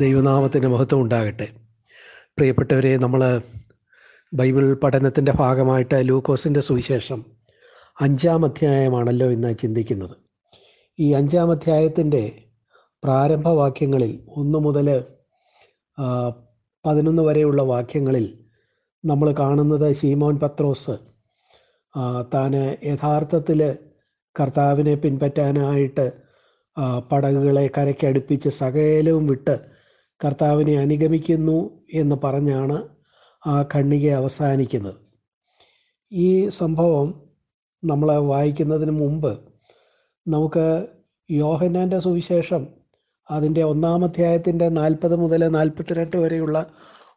ദൈവനാമത്തിന് മഹത്വം ഉണ്ടാകട്ടെ. പ്രിയപ്പെട്ടവരെ നമ്മൾ ബൈബിൾ പഠനത്തിന്റെ ഭാഗമായിട്ട് ലൂക്കോസിന്റെ സുവിശേഷം അഞ്ചാം അധ്യായമാണല്ലോ ഇന്ന് ചിന്തിക്കുന്നത്. ഈ അഞ്ചാം അധ്യായത്തിന്റെ പ്രാരംഭവാക്യങ്ങളിൽ ഒന്ന് മുതൽ പതിനൊന്ന് വരെയുള്ള വാക്യങ്ങളിൽ നമ്മൾ കാണുന്നത് ഷീമോൻ പത്രോസ് താൻ യഥാർത്ഥത്തിൽ കർത്താവിനെ പിൻപറ്റാനായിട്ട് പടകുകളെ കരയ്ക്കടുപ്പിച്ച് സകലവും വിട്ട് കർത്താവിനെ അനുഗമിക്കുന്നു എന്ന് പറഞ്ഞാണ് ആ ഖണ്ണിക അവസാനിക്കുന്നത്. ഈ സംഭവം നമ്മൾ വായിക്കുന്നതിന് മുമ്പ് നമുക്ക് യോഹന്നാന്റെ സുവിശേഷം അതിന്റെ ഒന്നാം അധ്യായത്തിന്റെ നാൽപ്പത് മുതൽ നാൽപ്പത്തിരണ്ട് വരെയുള്ള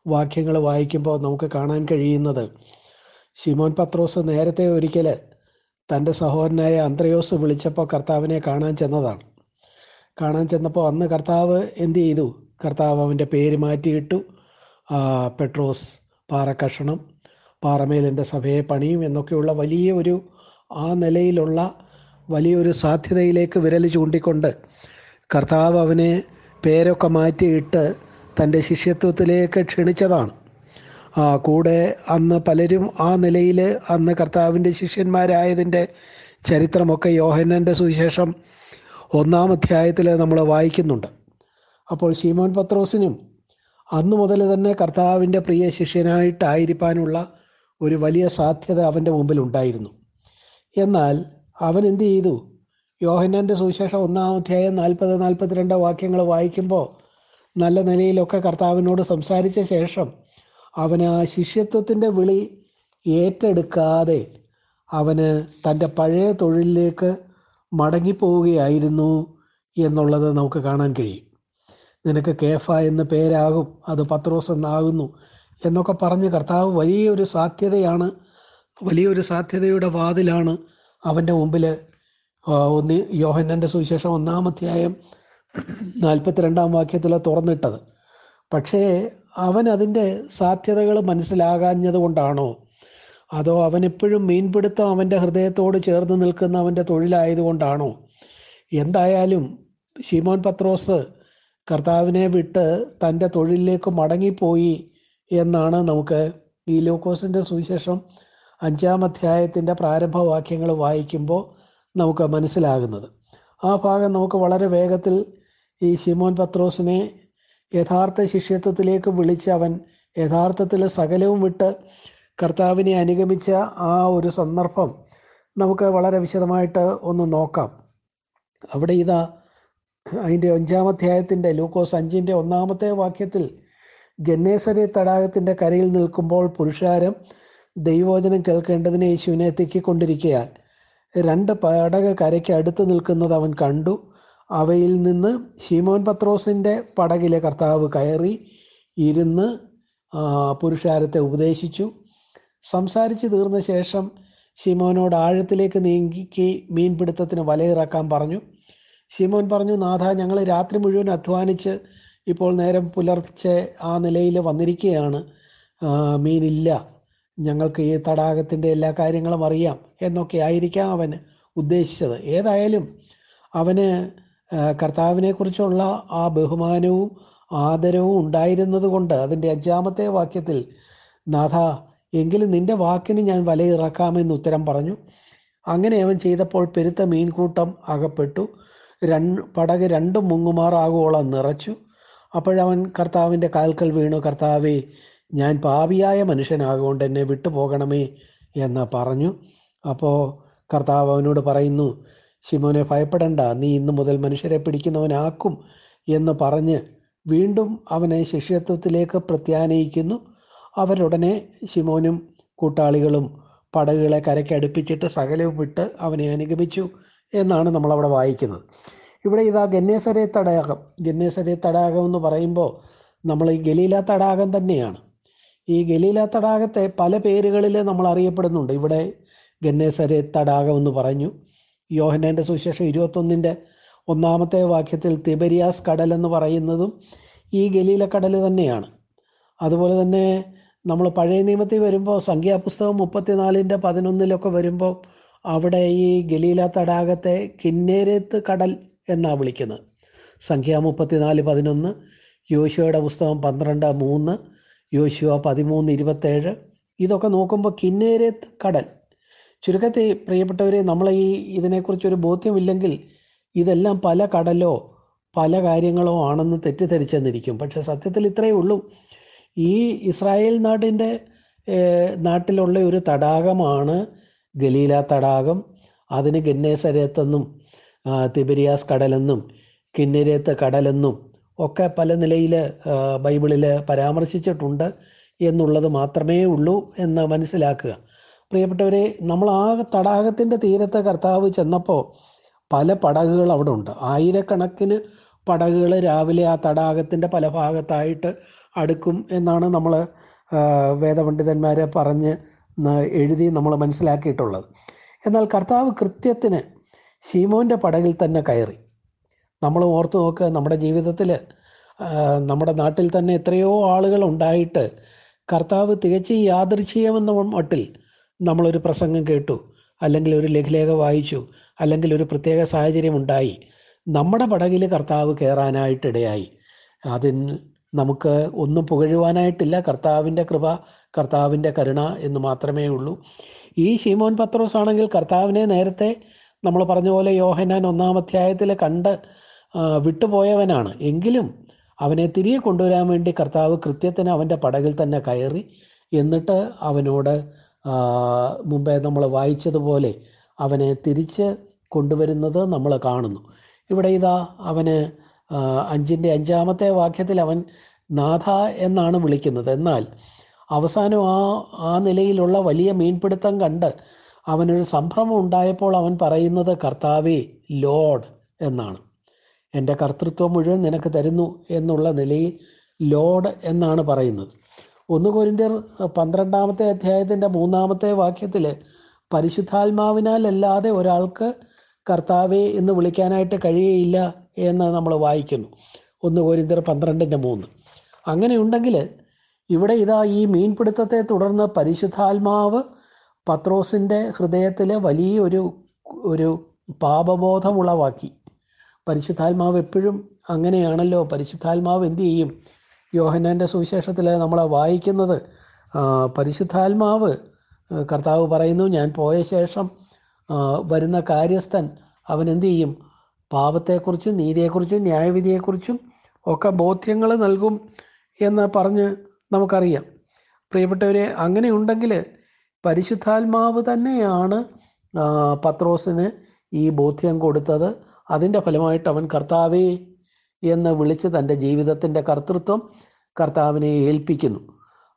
വാക്യങ്ങൾ വായിക്കുമ്പോൾ നമുക്ക് കാണാൻ കഴിയുന്നത് ശിമോൻ പത്രോസ് നേരത്തെ ഒരിക്കൽ തന്റെ സഹോദരനായ അന്ത്രയോസ് വിളിച്ചപ്പോൾ കർത്താവിനെ കാണാൻ ചെന്നതാണ്. കാണാൻ ചെന്നപ്പോൾ അന്ന് കർത്താവ് എന്ത് ചെയ്തു? കർത്താവ് അവന്റെ പേര് മാറ്റിയിട്ടു പെട്രോസ് പാറക്കഷണം പാറമേലിന്റെ സഭയെ പണിയും എന്നൊക്കെയുള്ള വലിയ ഒരു ആ നിലയിലുള്ള വലിയൊരു സാധ്യതയിലേക്ക് വിരൽ ചൂണ്ടിക്കൊണ്ട് കർത്താവ് അവനെ പേരൊക്കെ മാറ്റിയിട്ട് തന്റെ ശിഷ്യത്വത്തിലേക്ക് ക്ഷണിച്ചതാണ്. ആ, കൂടെ അന്ന് പലരും ആ നിലയിൽ അന്ന് കർത്താവിന്റെ ശിഷ്യന്മാരായതിന്റെ ചരിത്രമൊക്കെ യോഹന്നന്റെ സുവിശേഷം ഒന്നാം അധ്യായത്തിൽ നമ്മൾ വായിക്കുന്നുണ്ട്. അപ്പോൾ ശീമോൻ പത്രോസിനും അന്നു മുതൽ തന്നെ കർത്താവിന്റെ പ്രിയ ശിഷ്യനായിട്ടായിരിക്കാനുള്ള ഒരു വലിയ സാധ്യത അവന്റെ മുമ്പിൽ ഉണ്ടായിരുന്നു. എന്നാൽ അവൻ എന്ത് ചെയ്തു? യോഹന്നാന്റെ സുവിശേഷം ഒന്നാം അധ്യായം നാൽപ്പത് നാൽപ്പത്തിരണ്ട് വാക്യങ്ങൾ വായിക്കുമ്പോൾ നല്ല നിലയിലൊക്കെ കർത്താവിനോട് സംസാരിച്ച ശേഷം അവന് ശിഷ്യത്വത്തിന്റെ വിളി ഏറ്റെടുക്കാതെ അവന് തന്റെ പഴയ തൊഴിലിലേക്ക് മടങ്ങിപ്പോവുകയായിരുന്നു എന്നുള്ളത് നമുക്ക് കാണാൻ കഴിയും. നിനക്ക് കേഫ എന്ന പേരാകും. അത് പത്രോസ് എന്നാകുന്നു. എന്നൊക്കെ പറഞ്ഞ് കർത്താവ് വലിയൊരു സാധ്യതയാണ് വലിയൊരു സാധ്യതയുടെ വാതിലാണ് അവന്റെ മുമ്പിൽ ഒന്ന് യോഹന്നന്റെ സുവിശേഷം ഒന്നാമധ്യായം നാൽപ്പത്തിരണ്ടാം വാക്യത്തിൽ തുറന്നിട്ടത്. പക്ഷേ അവൻ അതിന്റെ സാധ്യതകൾ മനസ്സിലാകാഞ്ഞത് കൊണ്ടാണോ? അതോ അവൻ എപ്പോഴും മീൻപിടുത്തം അവന്റെ ഹൃദയത്തോട് ചേർന്ന് നിൽക്കുന്ന അവന്റെ തൊഴിലായതുകൊണ്ടാണോ എന്തായാലും ഷിമോൻ പത്രോസ് കർത്താവിനെ വിട്ട് തന്റെ തൊഴിലിലേക്ക് മടങ്ങിപ്പോയി എന്നാണ് നമുക്ക് ഈ ലൂക്കോസിന്റെ സുവിശേഷം അഞ്ചാം അധ്യായത്തിന്റെ പ്രാരംഭവാക്യങ്ങൾ വായിക്കുമ്പോൾ നമുക്ക് മനസ്സിലാകുന്നത്. ആ ഭാഗം നമുക്ക് വളരെ വേഗത്തിൽ ഈ ശിമോൻ പത്രോസിനെ യഥാർത്ഥ ശിഷ്യത്വത്തിലേക്ക് വിളിച്ച് അവൻ യഥാർത്ഥത്തിൽ സകലവും വിട്ട് കർത്താവിനെ അനുഗമിച്ച ആ ഒരു സന്ദർഭം നമുക്ക് വളരെ വിശദമായിട്ട് ഒന്ന് നോക്കാം. അവിടെ ഇതാ അതിന്റെ അഞ്ചാം അധ്യായത്തിന്റെ ലൂക്കോസ് അഞ്ചിന്റെ ഒന്നാമത്തെ വാക്യത്തിൽ ഗന്നേസരെ തടാകത്തിന്റെ കരയിൽ നിൽക്കുമ്പോൾ പുരുഷാരം ദൈവോചനം കേൾക്കേണ്ടതിനെ യേശുവിനെ തിക്കിക്കൊണ്ടിരിക്കയാൽ രണ്ട് പടക കരയ്ക്ക് അടുത്ത് നിൽക്കുന്നത് അവൻ കണ്ടു. അവയിൽ നിന്ന് ശീമോൻ പത്രോസിന്റെ പടകിലെ കർത്താവ് കയറി ഇരുന്ന് പുരുഷാരത്തെ ഉപദേശിച്ചു. സംസാരിച്ചു തീർന്ന ശേഷം ശിമോനോട് ആഴത്തിലേക്ക് നീങ്ങി മീൻപിടുത്തത്തിന് വലയിറക്കാൻ പറഞ്ഞു. ശിമോൻ പറഞ്ഞു നാഥ ഞങ്ങൾ രാത്രി മുഴുവൻ അധ്വാനിച്ച് ഇപ്പോൾ നേരം പുലർച്ചെ ആ നിലയിൽ വന്നിരിക്കുകയാണ്. മീനില്ല. ഞങ്ങൾക്ക് ഈ തടാകത്തിന്റെ എല്ലാ കാര്യങ്ങളും അറിയാം. എന്നൊക്കെ ആയിരിക്കാം അവന് ഉദ്ദേശിച്ചത്. ഏതായാലും അവന് കർത്താവിനെക്കുറിച്ചുള്ള ആ ബഹുമാനവും ആദരവും ഉണ്ടായിരുന്നത് കൊണ്ട് അതിന്റെ അഞ്ചാമത്തെ വാക്യത്തിൽ നാഥ എങ്കിലും നിന്റെ വാക്കിന് ഞാൻ വലയിറക്കാമെന്ന് ഉത്തരം പറഞ്ഞു. അങ്ങനെ അവൻ ചെയ്തപ്പോൾ പെരുത്ത മീൻകൂട്ടം അകപ്പെട്ടു. രണ്ട് പടക് രണ്ടും മുങ്ങുമാറാകുവോളം നിറച്ചു. അപ്പോഴവൻ കർത്താവിന്റെ കാൽക്കൽ വീണു കർത്താവേ ഞാൻ പാവിയായ മനുഷ്യനാകൊണ്ട് എന്നെ വിട്ടുപോകണമേ എന്ന് പറഞ്ഞു. അപ്പോൾ കർത്താവ് അവനോട് പറയുന്നു ശിമോനെ ഭയപ്പെടണ്ട നീ ഇന്നു മുതൽ മനുഷ്യരെ പിടിക്കുന്നവനാക്കും എന്ന് പറഞ്ഞ് വീണ്ടും അവനെ ശിഷ്യത്വത്തിലേക്ക് പ്രത്യാനയിക്കുന്നു. അവരുടനെ ശിമോനും കൂട്ടാളികളും പടകുകളെ കരയ്ക്കടുപ്പിച്ചിട്ട് സകലവും വിട്ട് അവനെ അനുഗമിച്ചു. എന്നാണ് നമ്മളവിടെ വായിക്കുന്നത്. ഇവിടെ ഇതാ ഗന്നേശ്വര തടാകം. ഗന്നേശ്വര തടാകം എന്ന് പറയുമ്പോൾ നമ്മൾ ഈ ഗലീല തടാകം തന്നെയാണ്. ഈ ഗലീല തടാകത്തെ പല പേരുകളിൽ നമ്മൾ അറിയപ്പെടുന്നുണ്ട്. ഇവിടെ ഗന്നേശ്വര തടാകം എന്ന് പറഞ്ഞു. യോഹനേന്റെ സുവിശേഷം ഇരുപത്തൊന്നിന്റെ ഒന്നാമത്തെ വാക്യത്തിൽ തിബരിയാസ് കടൽ എന്ന് പറയുന്നതും ഈ ഗലീല കടൽ തന്നെയാണ്. അതുപോലെ തന്നെ നമ്മൾ പഴയ നിയമത്തിൽ വരുമ്പോൾ സംഖ്യാപുസ്തകം മുപ്പത്തിനാലിന്റെ പതിനൊന്നിലൊക്കെ വരുമ്പോൾ അവിടെ ഈ ഗലീല തടാകത്തെ കിന്നേരത്ത് കടൽ എന്നാണ് വിളിക്കുന്നത്. സംഖ്യ മുപ്പത്തിനാല് പതിനൊന്ന് യോശുവയുടെ പുസ്തകം പന്ത്രണ്ട് മൂന്ന് യോശുവ പതിമൂന്ന് ഇരുപത്തേഴ്. ഇതൊക്കെ നോക്കുമ്പോൾ കിന്നേരത്ത് കടൽ. ചുരുക്കത്തിൽ പ്രിയപ്പെട്ടവരെ നമ്മൾ ഈ ഇതിനെക്കുറിച്ചൊരു ബോധ്യമില്ലെങ്കിൽ ഇതെല്ലാം പല കടലോ പല കാര്യങ്ങളോ ആണെന്ന് തെറ്റിദ്ധരിച്ചെന്നിരിക്കും. പക്ഷെ സത്യത്തിൽ ഇത്രയേ ഉള്ളൂ. ഈ ഇസ്രായേൽ നാടിന്റെ നാട്ടിലുള്ള ഒരു തടാകമാണ് ഗലീല തടാകം അതിന് ഗന്നേസരത്തെന്നും തിബരിയാസ് കടലെന്നും കിന്നരേത്ത് കടലെന്നും ഒക്കെ പല നിലയിൽ ബൈബിളിൽ പരാമർശിച്ചിട്ടുണ്ട് എന്നുള്ളത് മാത്രമേ ഉള്ളൂ എന്ന് മനസ്സിലാക്കുക. പ്രിയപ്പെട്ടവരെ നമ്മൾ ആ തടാകത്തിന്റെ തീരത്തെ കർത്താവ് ചെന്നപ്പോൾ പല പടകുകൾ അവിടെ ഉണ്ട്. ആയിരക്കണക്കിന് പടകുകൾ രാവിലെ ആ തടാകത്തിന്റെ പല ഭാഗത്തായിട്ട് അടുക്കും എന്നാണ് നമ്മൾ വേദപണ്ഡിതന്മാരെ പറഞ്ഞ് എഴുതി നമ്മൾ മനസ്സിലാക്കിയിട്ടുള്ളത്. എന്നാൽ കർത്താവ് കൃത്യത്തിന് ശീമോന്റെ പടകിൽ തന്നെ കയറി. നമ്മൾ ഓർത്ത് നോക്കുക നമ്മുടെ ജീവിതത്തിൽ നമ്മുടെ നാട്ടിൽ തന്നെ എത്രയോ ആളുകൾ ഉണ്ടായിട്ട് കർത്താവ് തികച്ചും യാദൃശ്യമെന്ന മട്ടിൽ നമ്മളൊരു പ്രസംഗം കേട്ടു അല്ലെങ്കിൽ ഒരു ലഘുലേഖ വായിച്ചു അല്ലെങ്കിൽ ഒരു പ്രത്യേക സാഹചര്യം ഉണ്ടായി. നമ്മുടെ പടകിൽ കർത്താവ് കയറാനായിട്ടിടയായി അതിന് നമുക്ക് ഒന്നും പുകഴുവാനായിട്ടില്ല. കർത്താവിന്റെ കൃപ കർത്താവിന്റെ കരുണ എന്ന് മാത്രമേ ഉള്ളൂ. ഈ ഷീമോൻ പത്രോസ് ആണെങ്കിൽ കർത്താവിനെ നേരത്തെ നമ്മൾ പറഞ്ഞ പോലെ യോഹനാൻ ഒന്നാം അധ്യായത്തിൽ കണ്ട് വിട്ടുപോയവനാണ്. എങ്കിലും അവനെ തിരികെ കൊണ്ടുവരാൻ വേണ്ടി കർത്താവ് കൃത്യത്തിന് അവന്റെ പടകിൽ തന്നെ കയറി എന്നിട്ട് അവനോട് മുമ്പേ നമ്മൾ വായിച്ചതുപോലെ അവനെ തിരിച്ച് കൊണ്ടുവരുന്നത് നമ്മൾ കാണുന്നു. ഇവിടെ ഇതാ അവന് അഞ്ചിന്റെ അഞ്ചാമത്തെ വാക്യത്തിൽ അവൻ നാഥ എന്നാണ് വിളിക്കുന്നത്. എന്നാൽ അവസാനം ആ ആ നിലയിലുള്ള വലിയ മീൻപിടുത്തം കണ്ട് അവനൊരു സംഭ്രമം ഉണ്ടായപ്പോൾ അവൻ പറയുന്നത് കർത്താവേ ലോഡ് എന്നാണ്. എന്റെ കർത്തൃത്വം മുഴുവൻ നിനക്ക് തരുന്നു എന്നുള്ള നിലയിൽ ലോഡ് എന്നാണ് പറയുന്നത്. ഒന്ന് കൊരിന്ത്യർ പന്ത്രണ്ടാമത്തെ അധ്യായത്തിന്റെ മൂന്നാമത്തെ വാക്യത്തിൽ പരിശുദ്ധാത്മാവിനാൽ അല്ലാതെ ഒരാൾക്ക് കർത്താവെ എന്ന് വിളിക്കാനായിട്ട് കഴിയുകയില്ല എന്ന് നമ്മൾ വായിക്കുന്നു. ഒന്ന് കോരിന്തർ പന്ത്രണ്ടിന്റെ മൂന്ന്. അങ്ങനെയുണ്ടെങ്കിൽ ഇവിടെ ഇതാ ഈ മീൻപിടുത്തത്തെ തുടർന്ന് പരിശുദ്ധാത്മാവ് പത്രോസിന്റെ ഹൃദയത്തിൽ വലിയൊരു ഒരു പാപബോധം ഉളവാക്കി. പരിശുദ്ധാത്മാവ് എപ്പോഴും അങ്ങനെയാണല്ലോ. പരിശുദ്ധാത്മാവ് എന്ത് ചെയ്യും? യോഹന്നാന്റെ സുവിശേഷത്തിൽ നമ്മൾ വായിക്കുന്നത് പരിശുദ്ധാത്മാവ് കർത്താവ് പറയുന്നു ഞാൻ പോയ ശേഷം വരുന്ന കാര്യസ്ഥൻ അവൻ എന്ത് ചെയ്യും? പാപത്തെക്കുറിച്ചും നീതിയെക്കുറിച്ചും ന്യായവിധിയെക്കുറിച്ചും ഒക്കെ ബോധ്യങ്ങൾ നൽകും എന്ന് പറഞ്ഞ് നമുക്കറിയാം. പ്രിയപ്പെട്ടവരെ അങ്ങനെ ഉണ്ടെങ്കിൽ പരിശുദ്ധാത്മാവ് തന്നെയാണ് പത്രോസിന് ഈ ബോധ്യം കൊടുത്തത്. അതിന്റെ ഫലമായിട്ട് അവൻ കർത്താവേ എന്ന് വിളിച്ച് തന്റെ ജീവിതത്തിന്റെ കർത്തൃത്വം കർത്താവിനെ ഏൽപ്പിക്കുന്നു.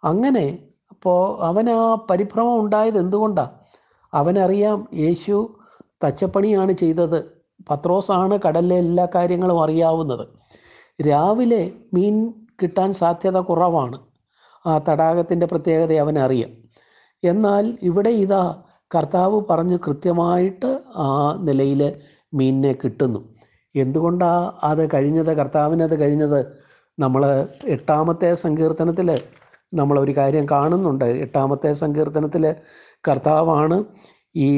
അങ്ങനെ അപ്പോൾ അവൻ ആ പരിഭ്രമം ഉണ്ടായത് എന്തുകൊണ്ടാണ് അവനറിയാം യേശു തച്ചപ്പണിയാണ് ചെയ്തത്. പത്രോസാണ് കടലിലെ എല്ലാ കാര്യങ്ങളും അറിയാവുന്നത്. രാവിലെ മീൻ കിട്ടാൻ സാധ്യത കുറവാണ്. ആ തടാകത്തിന്റെ പ്രത്യേകത അവൻ അറിയാം എന്നാൽ ഇവിടെ ഇതാ കർത്താവ് പറഞ്ഞു കൃത്യമായിട്ട് ആ നിലയിൽ മീനിനെ കിട്ടുന്നു. എന്തുകൊണ്ടാണ് അത് കഴിഞ്ഞത്? കർത്താവിനത് കഴിഞ്ഞത്? നമ്മൾ എട്ടാമത്തെ സങ്കീർത്തനത്തിൽ നമ്മളൊരു കാര്യം കാണുന്നുണ്ട്. എട്ടാമത്തെ സങ്കീർത്തനത്തിൽ കർത്താവാണ് ഈ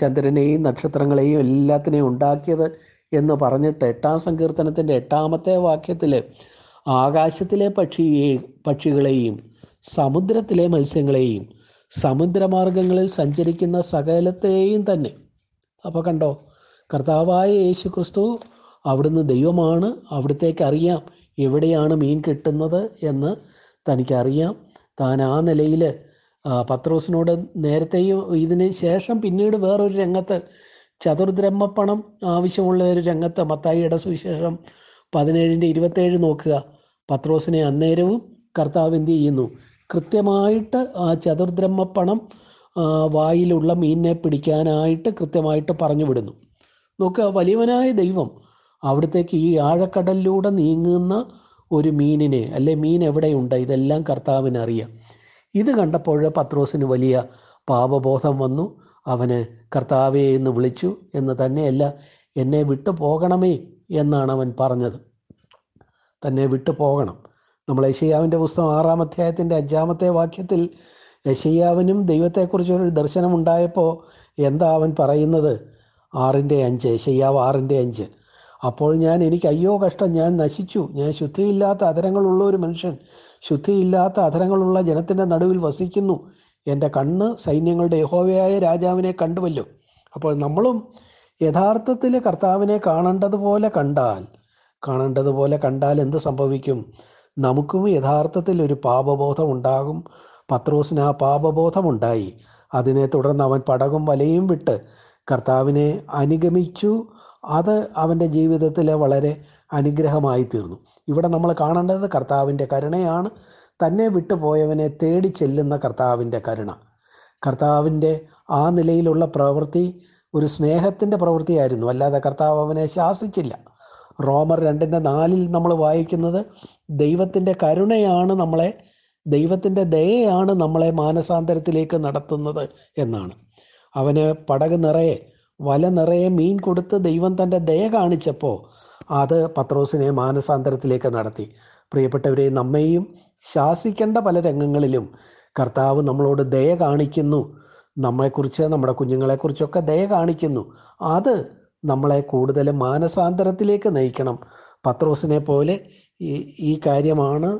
ചന്ദ്രനെയും നക്ഷത്രങ്ങളെയും എല്ലാത്തിനെയും ഉണ്ടാക്കിയത് എന്ന് പറഞ്ഞിട്ട് എട്ടാം സങ്കീർത്തനത്തിന്റെ എട്ടാമത്തെ വാക്യത്തിൽ ആകാശത്തിലെ പക്ഷിയെ പക്ഷികളെയും സമുദ്രത്തിലെ മത്സ്യങ്ങളെയും സമുദ്രമാർഗങ്ങളിൽ സഞ്ചരിക്കുന്ന സകലത്തെയും തന്നെ. അപ്പോൾ കണ്ടോ കർത്താവായ യേശു ക്രിസ്തു അവിടുന്ന് ദൈവമാണ്. അവിടത്തേക്ക് അറിയാം എവിടെയാണ് മീൻ കിട്ടുന്നത് എന്ന് തനിക്കറിയാം. താൻ ആ നിലയിൽ പത്രോസിനോട് നേരത്തെയും ഇതിന് ശേഷം പിന്നീട് വേറൊരു രംഗത്ത് ചതുർദ്രഹ്മപ്പണം ആവശ്യമുള്ള ഒരു രംഗത്ത് മത്തായിയുടെ സുവിശേഷം പതിനേഴിന്റെ ഇരുപത്തേഴ് നോക്കുക. പത്രോസിനെ അന്നേരവും കർത്താവ് എന്ത് ചെയ്യുന്നു? കൃത്യമായിട്ട് ആ ചതുർദ്രഹ്മപ്പണം വായിലുള്ള മീനിനെ പിടിക്കാനായിട്ട് കൃത്യമായിട്ട് പറഞ്ഞു വിടുന്നു. നോക്കുക വലിയവനായ ദൈവം അവിടത്തേക്ക് ഈ ആഴക്കടലിലൂടെ നീങ്ങുന്ന ഒരു മീനിനെ അല്ലെ മീൻ എവിടെയുണ്ട്? ഇതെല്ലാം കർത്താവിന് അറിയാം ഇത് കണ്ടപ്പോൾ പത്രോസിന് വലിയ പാപബോധം വന്നു. അവന് കർത്താവേ എന്ന് വിളിച്ചു എന്ന് തന്നെയല്ല എന്നെ വിട്ടു പോകണമേ എന്നാണ് അവൻ പറഞ്ഞത്. തന്നെ വിട്ടു പോകണം നമ്മൾ യശയ്യാവിന്റെ പുസ്തകം ആറാം അധ്യായത്തിന്റെ അഞ്ചാമത്തെ വാക്യത്തിൽ യശയ്യാവിനും ദൈവത്തെക്കുറിച്ചൊരു ദർശനം ഉണ്ടായപ്പോൾ എന്താ അവൻ പറയുന്നത്? ആറിന്റെ അഞ്ച് യശയ്യാവ് ആറിന്റെ അഞ്ച്. അപ്പോൾ ഞാൻ എനിക്ക് അയ്യോ കഷ്ടം ഞാൻ നശിച്ചു. ഞാൻ ശുദ്ധിയില്ലാത്ത അധരങ്ങളുള്ള ഒരു മനുഷ്യൻ ശുദ്ധിയില്ലാത്ത അധരങ്ങളുള്ള ജനത്തിന്റെ നടുവിൽ വസിക്കുന്നു. എന്റെ കണ്ണ് സൈന്യങ്ങളുടെ യഹോവയായ രാജാവിനെ കണ്ടുവല്ലോ. അപ്പോൾ നമ്മളും യഥാർത്ഥത്തിൽ കർത്താവിനെ കാണേണ്ടതുപോലെ കണ്ടാൽ കാണേണ്ടതുപോലെ കണ്ടാൽ എന്ത് സംഭവിക്കും? നമുക്കും യഥാർത്ഥത്തിൽ ഒരു പാപബോധം ഉണ്ടാകും. പത്രോസിന് ആ പാപബോധമുണ്ടായി അതിനെ തുടർന്ന് അവൻ പടകും വലയും വിട്ട് കർത്താവിനെ അനുഗമിച്ചു. അത് അവന്റെ ജീവിതത്തിൽ വളരെ അനുഗ്രഹമായി തീർന്നു ഇവിടെ നമ്മൾ കാണേണ്ടത് കർത്താവിന്റെ കരുണയാണ്. തന്നെ വിട്ടുപോയവനെ തേടി ചെല്ലുന്ന കർത്താവിന്റെ കരുണ. കർത്താവിന്റെ ആ നിലയിലുള്ള പ്രവൃത്തി ഒരു സ്നേഹത്തിന്റെ പ്രവൃത്തിയായിരുന്നു. അല്ലാതെ കർത്താവ് അവനെ ശാസിച്ചില്ല. റോമർ രണ്ടിന്റെ നാലിൽ നമ്മൾ വായിക്കുന്നത് ദൈവത്തിന്റെ കരുണയാണ് നമ്മളെ ദൈവത്തിന്റെ ദയയാണ് നമ്മളെ മാനസാന്തരത്തിലേക്ക് നടത്തുന്നത് എന്നാണ്. അവന് പടക് നിറയെ വല നിറയെ മീൻ കൊടുത്ത് ദൈവം തന്റെ ദയ കാണിച്ചപ്പോൾ അത് പത്രോസിനെ മാനസാന്തരത്തിലേക്ക് നടത്തി. പ്രിയപ്പെട്ടവരെ നമ്മെയും ശാസിക്കേണ്ട പല രംഗങ്ങളിലും കർത്താവ് നമ്മളോട് ദയ കാണിക്കുന്നു. നമ്മളെക്കുറിച്ച് നമ്മുടെ കുഞ്ഞുങ്ങളെക്കുറിച്ചൊക്കെ ദയ കാണിക്കുന്നു. അത് നമ്മളെ കൂടുതൽ മാനസാന്തരത്തിലേക്ക് നയിക്കണം. പത്രോസിനെ പോലെ ഈ ഈ കാര്യമാണ്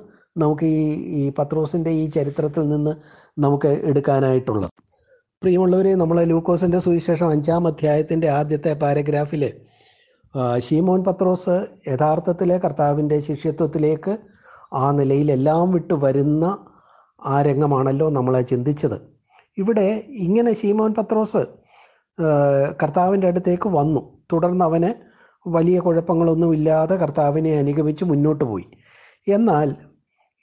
നമുക്ക് ഈ ഈ പത്രോസിന്റെ ഈ ചരിത്രത്തിൽ നിന്ന് നമുക്ക് എടുക്കാനായിട്ടുള്ളത്. പ്രിയമുള്ളവരെ നമ്മൾ ലൂക്കോസിന്റെ സുവിശേഷം അഞ്ചാം അധ്യായത്തിന്റെ ആദ്യത്തെ പാരഗ്രാഫിൽ ഷീമോൻ പത്രോസ് യഥാർത്ഥത്തിലെ കർത്താവിന്റെ ശിഷ്യത്വത്തിലേക്ക് ആ നിലയിലെല്ലാം വിട്ടു വരുന്ന ആ രംഗമാണല്ലോ നമ്മളെ ചിന്തിച്ചത്. ഇവിടെ ഇങ്ങനെ ഷീമോൻ പത്രോസ് കർത്താവിന്റെ അടുത്തേക്ക് വന്നു. തുടർന്ന് അവന് വലിയ കുഴപ്പങ്ങളൊന്നുമില്ലാതെ കർത്താവിനെ അനുഗമിച്ച് മുന്നോട്ട് പോയി. എന്നാൽ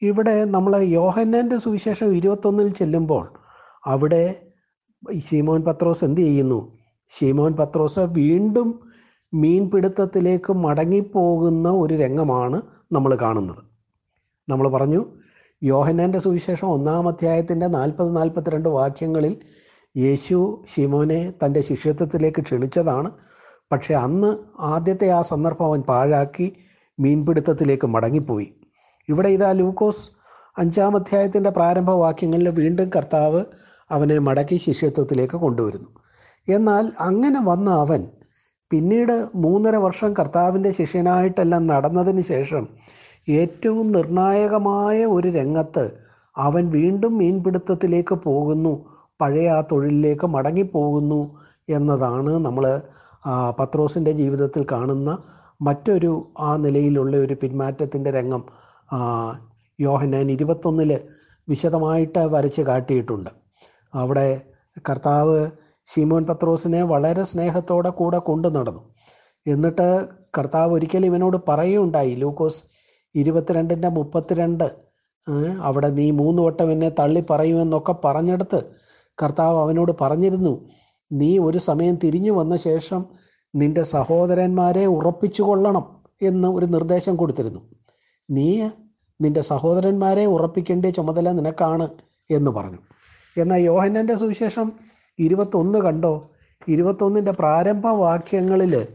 ഇവിടെ നമ്മൾ യോഹന്നാന്റെ സുവിശേഷം ഇരുപത്തൊന്നിൽ ചെല്ലുമ്പോൾ അവിടെ ഷീമോൻ പത്രോസ് എന്ത് ചെയ്യുന്നു? ഷീമോൻ പത്രോസ് വീണ്ടും മീൻപിടുത്തത്തിലേക്ക് മടങ്ങിപ്പോകുന്ന ഒരു രംഗമാണ് നമ്മൾ കാണുന്നത്. നമ്മൾ പറഞ്ഞു യോഹന്നാന്റെ സുവിശേഷം ഒന്നാം അധ്യായത്തിന്റെ നാൽപ്പത് നാൽപ്പത്തിരണ്ട് വാക്യങ്ങളിൽ യേശു ശിമോനെ തന്റെ ശിഷ്യത്വത്തിലേക്ക് ക്ഷണിച്ചതാണ്. പക്ഷെ അന്ന് ആദ്യത്തെ ആ സന്ദർഭം അവൻ പാഴാക്കി മീൻപിടുത്തത്തിലേക്ക് മടങ്ങിപ്പോയി. ഇവിടെ ഇതാ ലൂക്കോസ് അഞ്ചാം അധ്യായത്തിന്റെ പ്രാരംഭ വാക്യങ്ങളിൽ വീണ്ടും കർത്താവ് അവനെ മടക്കി ശിഷ്യത്വത്തിലേക്ക് കൊണ്ടുവരുന്നു. എന്നാൽ അങ്ങനെ വന്ന അവൻ പിന്നീട് മൂന്നര വർഷം കർത്താവിന്റെ ശിഷ്യനായിട്ടെല്ലാം നടന്നതിന് ശേഷം ഏറ്റവും നിർണായകമായ ഒരു രംഗത്ത് അവൻ വീണ്ടും മീൻപിടുത്തത്തിലേക്ക് പോകുന്നു പഴയ ആ തൊഴിലിലേക്ക് മടങ്ങിപ്പോകുന്നു എന്നതാണ് നമ്മൾ പത്രോസിന്റെ ജീവിതത്തിൽ കാണുന്ന മറ്റൊരു ആ നിലയിലുള്ള ഒരു പിന്മാറ്റത്തിന്റെ രംഗം യോഹനാൻ ഇരുപത്തൊന്നിൽ വിശദമായിട്ട് വരച്ച് കാട്ടിയിട്ടുണ്ട്. അവിടെ കർത്താവ് ഷീമോൻ പത്രോസിനെ വളരെ സ്നേഹത്തോടെ കൂടെ കൊണ്ടു നടന്നു. എന്നിട്ട് കർത്താവ് ഒരിക്കലും ഇവനോട് പറയുകയുണ്ടായി ലൂക്കോസ് ഇരുപത്തിരണ്ടിന്റെ മുപ്പത്തിരണ്ട് അവിടെ നീ മൂന്ന് വട്ടം എന്നെ തള്ളി പറയുമെന്നൊക്കെ പറഞ്ഞെടുത്ത് കർത്താവ് അവനോട് പറഞ്ഞിരുന്നു നീ ഒരു സമയം തിരിഞ്ഞു വന്ന ശേഷം നിന്റെ സഹോദരന്മാരെ ഉറപ്പിച്ചു കൊള്ളണം എന്ന് ഒരു നിർദ്ദേശം കൊടുത്തിരുന്നു. നീ നിന്റെ സഹോദരന്മാരെ ഉറപ്പിക്കേണ്ട ചുമതല നിനക്കാണ് എന്ന് പറഞ്ഞു. എന്നാൽ യോഹന്നന്റെ സുവിശേഷം ഇരുപത്തൊന്ന് കണ്ടോ? ഇരുപത്തൊന്നിന്റെ പ്രാരംഭ വാക്യങ്ങളിൽ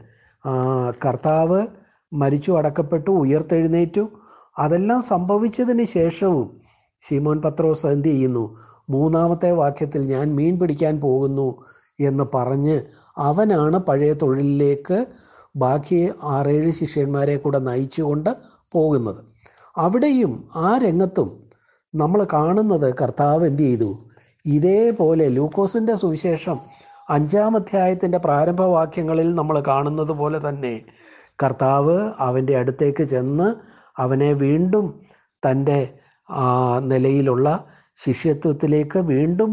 കർത്താവ് മരിച്ചു അടക്കപ്പെട്ടു ഉയർത്തെഴുന്നേറ്റു. അതെല്ലാം സംഭവിച്ചതിന് ശേഷവും ശിമോൻ പത്രോസ് എന്ത് ചെയ്യുന്നു? മൂന്നാമത്തെ വാക്യത്തിൽ ഞാൻ മീൻ പിടിക്കാൻ പോകുന്നു എന്ന് പറഞ്ഞ് അവനാണ് പഴയ തൊഴിലിലേക്ക് ബാക്കി ആറേഴ് ശിഷ്യന്മാരെ കൂടെ നയിച്ചുകൊണ്ട് പോകുന്നത്. അവിടെയും ആ രംഗത്തും നമ്മൾ കാണുന്നത് കർത്താവ് എന്ത് ചെയ്തു? ഇതേപോലെ ലൂക്കോസിന്റെ സുവിശേഷം അഞ്ചാം അധ്യായത്തിന്റെ പ്രാരംഭവാക്യങ്ങളിൽ നമ്മൾ കാണുന്നത് പോലെ തന്നെ കർത്താവ് അവന്റെ അടുത്തേക്ക് ചെന്ന് അവനെ വീണ്ടും തന്റെ നിലയിലുള്ള ശിഷ്യത്വത്തിലേക്ക് വീണ്ടും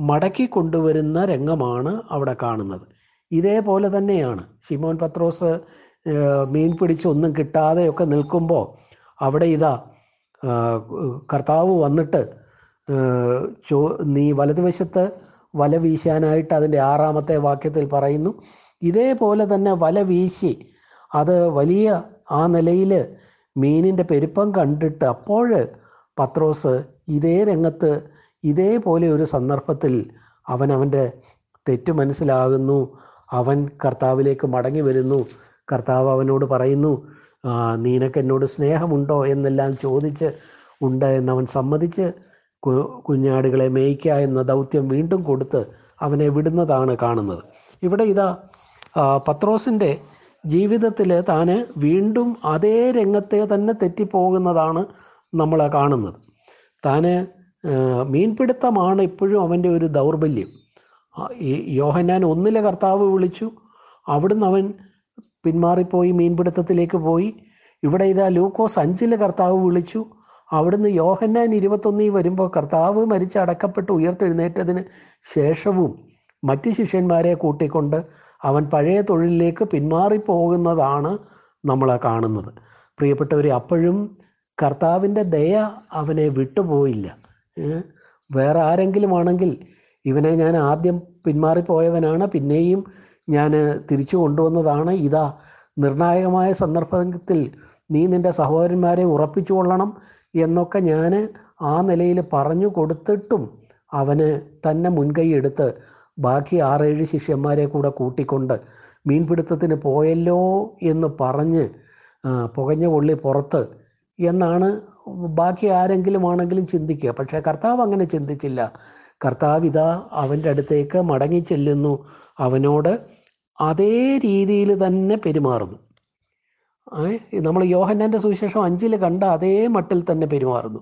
മടക്കി കൊണ്ടുവരുന്ന രംഗമാണ് അവിടെ കാണുന്നത്. ഇതേപോലെ തന്നെയാണ്. ഷിമോൻ പത്രോസ് മീൻ പിടിച്ച് ഒന്നും കിട്ടാതെയൊക്കെ നിൽക്കുമ്പോൾ അവിടെ ഇതാ കർത്താവ് വന്നിട്ട് ചോ നീ വലതുവശത്ത് വല വീശാനായിട്ട് അതിന്റെ ആറാമത്തെ വാക്യത്തിൽ പറയുന്നു. ഇതേപോലെ തന്നെ വല വീശി അത് വലിയ ആ നിലയിൽ മീനിന്റെ പെരുപ്പം കണ്ടിട്ട് അപ്പോൾ പത്രോസ് ഇതേ രംഗത്ത് ഇതേപോലെ ഒരു സന്ദർഭത്തിൽ അവൻ അവന്റെ തെറ്റ് മനസ്സിലാകുന്നു. അവൻ കർത്താവിലേക്ക് മടങ്ങി വരുന്നു. കർത്താവ് അവനോട് പറയുന്നു നീനക്ക് എന്നോട് സ്നേഹമുണ്ടോ? എന്നെല്ലാം ചോദിച്ച് ഉണ്ട് എന്നവൻ സമ്മതിച്ച് കുഞ്ഞാടുകളെ മേയ്ക്കുക എന്ന ദൗത്യം വീണ്ടും കൊടുത്ത് അവനെ വിടുന്നതാണ് കാണുന്നത്. ഇവിടെ ഇതാ പത്രോസിന്റെ ജീവിതത്തിൽ താന് വീണ്ടും അതേ രംഗത്തെ തന്നെ തെറ്റിപ്പോകുന്നതാണ് നമ്മൾ കാണുന്നത്. താന് മീൻപിടുത്തമാണ് ഇപ്പോഴും അവന്റെ ഒരു ദൗർബല്യം. യോഹന്നാൻ ഒന്നിലെ കർത്താവ് വിളിച്ചു. അവിടുന്ന് അവൻ പിന്മാറിപ്പോയി മീൻപിടുത്തത്തിലേക്ക് പോയി. ഇവിടെ ഇതാ ലൂക്കോസ് അഞ്ചിലെ കർത്താവ് വിളിച്ചു. അവിടുന്ന് യോഹന്നാൻ ഇരുപത്തൊന്നിൽ വരുമ്പോൾ കർത്താവ് മരിച്ച് അടക്കപ്പെട്ട് ഉയർത്തെഴുന്നേറ്റതിന് ശേഷവും മറ്റ് ശിഷ്യന്മാരെ കൂട്ടിക്കൊണ്ട് അവൻ പഴയ തൊഴിലിലേക്ക് പിന്മാറിപ്പോകുന്നതാണ് നമ്മൾ കാണുന്നത്. പ്രിയപ്പെട്ടവരെ അപ്പോഴും കർത്താവിന്റെ ദയ അവനെ വിട്ടുപോയില്ല. വേറെ ആരെങ്കിലും ആണെങ്കിൽ ഇവനെ ഞാൻ ആദ്യം പിന്മാറിപ്പോയവനാണ് പിന്നെയും ഞാൻ തിരിച്ചു കൊണ്ടുവന്നതാണ്. ഇതാ നിർണായകമായ സന്ദർഭത്തിൽ നീ നിന്റെ സഹോദരന്മാരെ ഉറപ്പിച്ചു കൊള്ളണം എന്നൊക്കെ ഞാൻ ആ നിലയിൽ പറഞ്ഞു കൊടുത്തിട്ടും അവന് തന്നെ മുൻകൈ എടുത്ത് ബാക്കി ആറേഴ് ശിഷ്യന്മാരെ കൂടെ കൂട്ടിക്കൊണ്ട് മീൻപിടുത്തത്തിന് പോയല്ലോ എന്ന് പറഞ്ഞ് പുകഞ്ഞ കൊള്ളി പുറത്ത് എന്നാണ് ബാക്കി ആരെങ്കിലും ആണെങ്കിലും ചിന്തിക്കുക. പക്ഷെ കർത്താവ് അങ്ങനെ ചിന്തിച്ചില്ല. കർത്താവ് ഇതാ അവന്റെ അടുത്തേക്ക് മടങ്ങി ചെല്ലുന്നു. അവനോട് അതേ രീതിയിൽ തന്നെ പെരുമാറുന്നു. നമ്മൾ യോഹന്നാന്റെ സുവിശേഷം അഞ്ചിൽ കണ്ട അതേ മട്ടിൽ തന്നെ പെരുമാറുന്നു.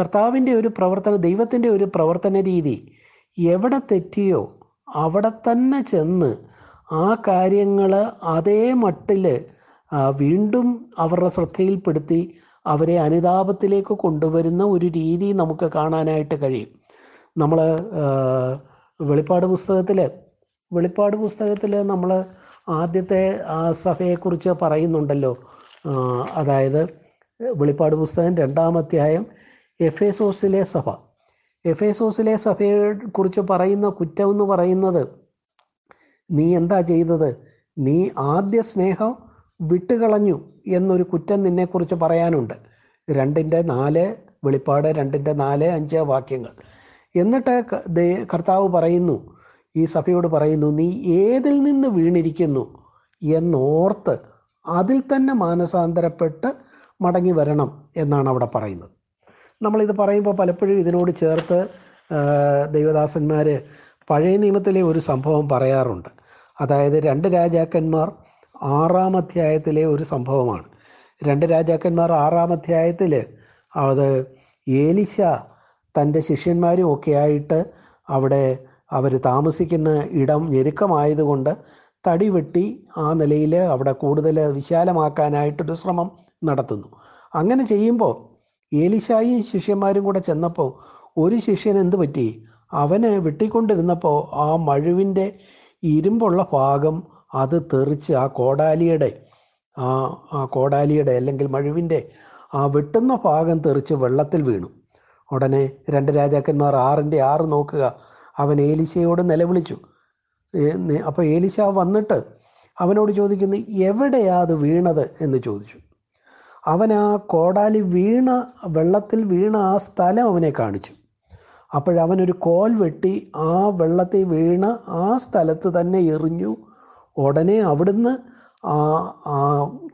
കർത്താവിന്റെ ഒരു പ്രവർത്തന ദൈവത്തിന്റെ ഒരു പ്രവർത്തന രീതി എവിടെ തെറ്റിയോ അവിടെ തന്നെ ചെന്ന് ആ കാര്യങ്ങൾ അതേ മട്ടിൽ വീണ്ടും അവരുടെ ശ്രദ്ധയിൽപ്പെടുത്തി അവരെ അനുതാപത്തിലേക്ക് കൊണ്ടുവരുന്ന ഒരു രീതി നമുക്ക് കാണാനായിട്ട് കഴിയും. നമ്മൾ വെളിപ്പാട് പുസ്തകത്തിൽ വെളിപ്പാട് പുസ്തകത്തിൽ നമ്മൾ ആദ്യത്തെ സഭയെക്കുറിച്ച് പറയുന്നുണ്ടല്ലോ. അതായത് വെളിപ്പാട് പുസ്തകം രണ്ടാമധ്യായം എഫേസോസിലെ സഭ. എഫേസോസിലെ സഭയെ കുറിച്ച് പറയുന്ന കുറ്റം എന്ന് പറയുന്നത് നീ എന്താ ചെയ്തത്? നീ ആദ്യ സ്നേഹം വിട്ടുകളഞ്ഞു എന്നൊരു കുറ്റം നിന്നെക്കുറിച്ച് പറയാനുണ്ട്. രണ്ടിന്റെ നാല് വെളിപ്പാട് രണ്ടിന്റെ നാല് അഞ്ച് വാക്യങ്ങൾ. എന്നിട്ട് കർത്താവ് പറയുന്നു ഈ സഭയോട് പറയുന്നു നീ ഏതിൽ നിന്ന് വീണിരിക്കുന്നു എന്നോർത്ത് അതിൽ തന്നെ മാനസാന്തരപ്പെട്ട് മടങ്ങി വരണം എന്നാണ് അവിടെ പറയുന്നത്. നമ്മളിത് പറയുമ്പോൾ പലപ്പോഴും ഇതിനോട് ചേർത്ത് ദൈവദാസന്മാർ പഴയ നിയമത്തിലെ ഒരു സംഭവം പറയാറുണ്ട്. അതായത് രണ്ട് രാജാക്കന്മാർ ആറാം അധ്യായത്തിലെ ഒരു സംഭവമാണ്. രണ്ട് രാജാക്കന്മാർ ആറാം അധ്യായത്തിൽ അത് ഏലിശ തന്റെ ശിഷ്യന്മാരും ഒക്കെ ആയിട്ട് അവിടെ അവർ താമസിക്കുന്ന ഇടം ഞെരുക്കമായതുകൊണ്ട് തടി വെട്ടി ആ നിലയിൽ അവിടെ കൂടുതൽ വിശാലമാക്കാനായിട്ടൊരു ശ്രമം നടത്തുന്നു. അങ്ങനെ ചെയ്യുമ്പോൾ ഏലിശായും ശിഷ്യന്മാരും കൂടെ ചെന്നപ്പോൾ ഒരു ശിഷ്യൻ എന്ത് പറ്റി? അവന് വെട്ടിക്കൊണ്ടിരുന്നപ്പോൾ ആ മഴുവിന്റെ ഇരുമ്പുള്ള ഭാഗം അത് തെറിച്ച് ആ കോടാലിയുടെ ആ ആ കോടാലിയുടെ അല്ലെങ്കിൽ മഴുവിന്റെ ആ വെട്ടുന്ന ഭാഗം തെറിച്ച് വെള്ളത്തിൽ വീണു. ഉടനെ രണ്ട് രാജാക്കന്മാർ ആറിന്റെ ആറ് നോക്കുക. അവൻ ഏലിശയോട് നിലവിളിച്ചു. അപ്പോൾ ഏലിശ വന്നിട്ട് അവനോട് ചോദിക്കുന്നു എവിടെയാ അത് വീണത്? എന്ന് ചോദിച്ചു. അവൻ ആ കോടാലി വീണ വെള്ളത്തിൽ വീണ ആ സ്ഥലം അവനെ കാണിച്ചു. അപ്പോഴവനൊരു കോൽ വെട്ടി ആ വെള്ളത്തിൽ വീണ ആ സ്ഥലത്ത് തന്നെ എറിഞ്ഞു. ഉടനെ അവിടുന്ന് ആ ആ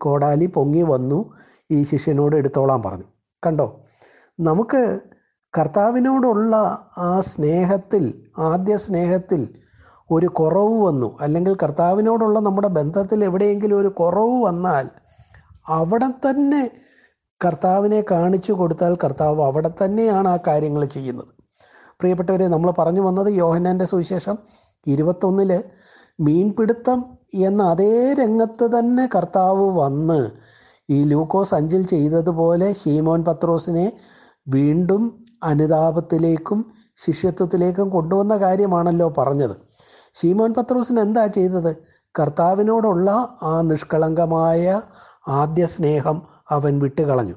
കോടാലി പൊങ്ങി വന്നു. ഈ ശിഷ്യനോട് എടുത്തോളാൻ പറഞ്ഞു. കണ്ടോ? നമുക്ക് കർത്താവിനോടുള്ള ആ സ്നേഹത്തിൽ ആദ്യ സ്നേഹത്തിൽ ഒരു കുറവ് വന്നു. അല്ലെങ്കിൽ കർത്താവിനോടുള്ള നമ്മുടെ ബന്ധത്തിൽ എവിടെയെങ്കിലും ഒരു കുറവ് വന്നാൽ അവിടെ തന്നെ കർത്താവിനെ കാണിച്ചു കൊടുത്താൽ കർത്താവ് അവിടെ തന്നെയാണ് ആ കാര്യങ്ങൾ ചെയ്യുന്നത്. പ്രിയപ്പെട്ടവരെ നമ്മൾ പറഞ്ഞു വന്നത് യോഹന്നാന്റെ സുവിശേഷം ഇരുപത്തൊന്നിൽ മീൻപിടുത്തം എന്ന അതേ രംഗത്ത് തന്നെ കർത്താവ് വന്ന് ഈ ലൂക്കോസ് അഞ്ചിൽ ചെയ്തതുപോലെ ഷീമോൻ പത്രോസിനെ വീണ്ടും അനുതാപത്തിലേക്കും ശിഷ്യത്വത്തിലേക്കും കൊണ്ടുവന്ന കാര്യമാണല്ലോ പറഞ്ഞത്. ഷീമോൻ പത്രോസിന് എന്താ ചെയ്തത്? കർത്താവിനോടുള്ള ആ നിഷ്കളങ്കമായ ആദ്യ സ്നേഹം അവൻ വിട്ടുകളഞ്ഞു.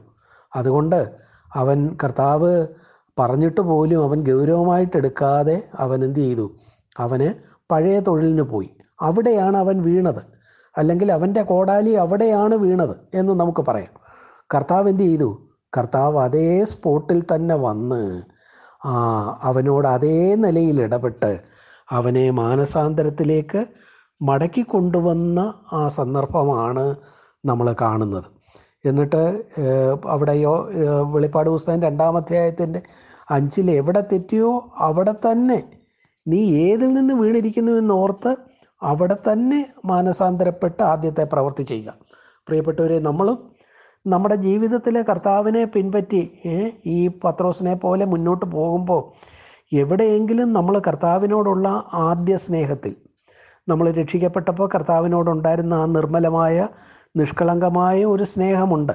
അതുകൊണ്ട് അവൻ കർത്താവ് പറഞ്ഞിട്ട് പോലും അവൻ ഗൗരവമായിട്ട് എടുക്കാതെ അവൻ എന്ത് ചെയ്തു? അവന് പഴയ തൊഴിലിന് പോയി. അവിടെയാണ് അവൻ വീണത്. അല്ലെങ്കിൽ അവന്റെ കോടാലി അവിടെയാണ് വീണത് എന്ന് നമുക്ക് പറയാം. കർത്താവ് എന്ത് ചെയ്തു? കർത്താവ് അതേ സ്പോട്ടിൽ തന്നെ വന്ന് അവനോട് അതേ നിലയിൽ ഇടപെട്ട് അവനെ മാനസാന്തരത്തിലേക്ക് മടക്കി കൊണ്ടുവന്ന ആ സന്ദർഭമാണ് നമ്മൾ കാണുന്നത്. എന്നിട്ട് അവിടെ യോ വെളിപ്പാട് പുസ്തകം രണ്ടാമധ്യായത്തിന്റെ അഞ്ചിൽ എവിടെ തെറ്റിയോ അവിടെ തന്നെ നീ ഏതിൽ നിന്ന് വീണിരിക്കുന്നു എന്നോർത്ത് അവിടെ തന്നെ മാനസാന്തരപ്പെട്ട് ആദ്യത്തെ പ്രവൃത്തി ചെയ്യുക. പ്രിയപ്പെട്ടവരെ നമ്മളും നമ്മുടെ ജീവിതത്തിലെ കർത്താവിനെ പിൻപറ്റി ഈ പത്രോസിനെ പോലെ മുന്നോട്ട് പോകുമ്പോൾ എവിടെയെങ്കിലും നമ്മൾ കർത്താവിനോടുള്ള ആദ്യ സ്നേഹത്തിൽ നമ്മൾ രക്ഷിക്കപ്പെട്ടപ്പോൾ കർത്താവിനോടുണ്ടായിരുന്ന ആ നിർമ്മലമായ നിഷ്കളങ്കമായ ഒരു സ്നേഹമുണ്ട്.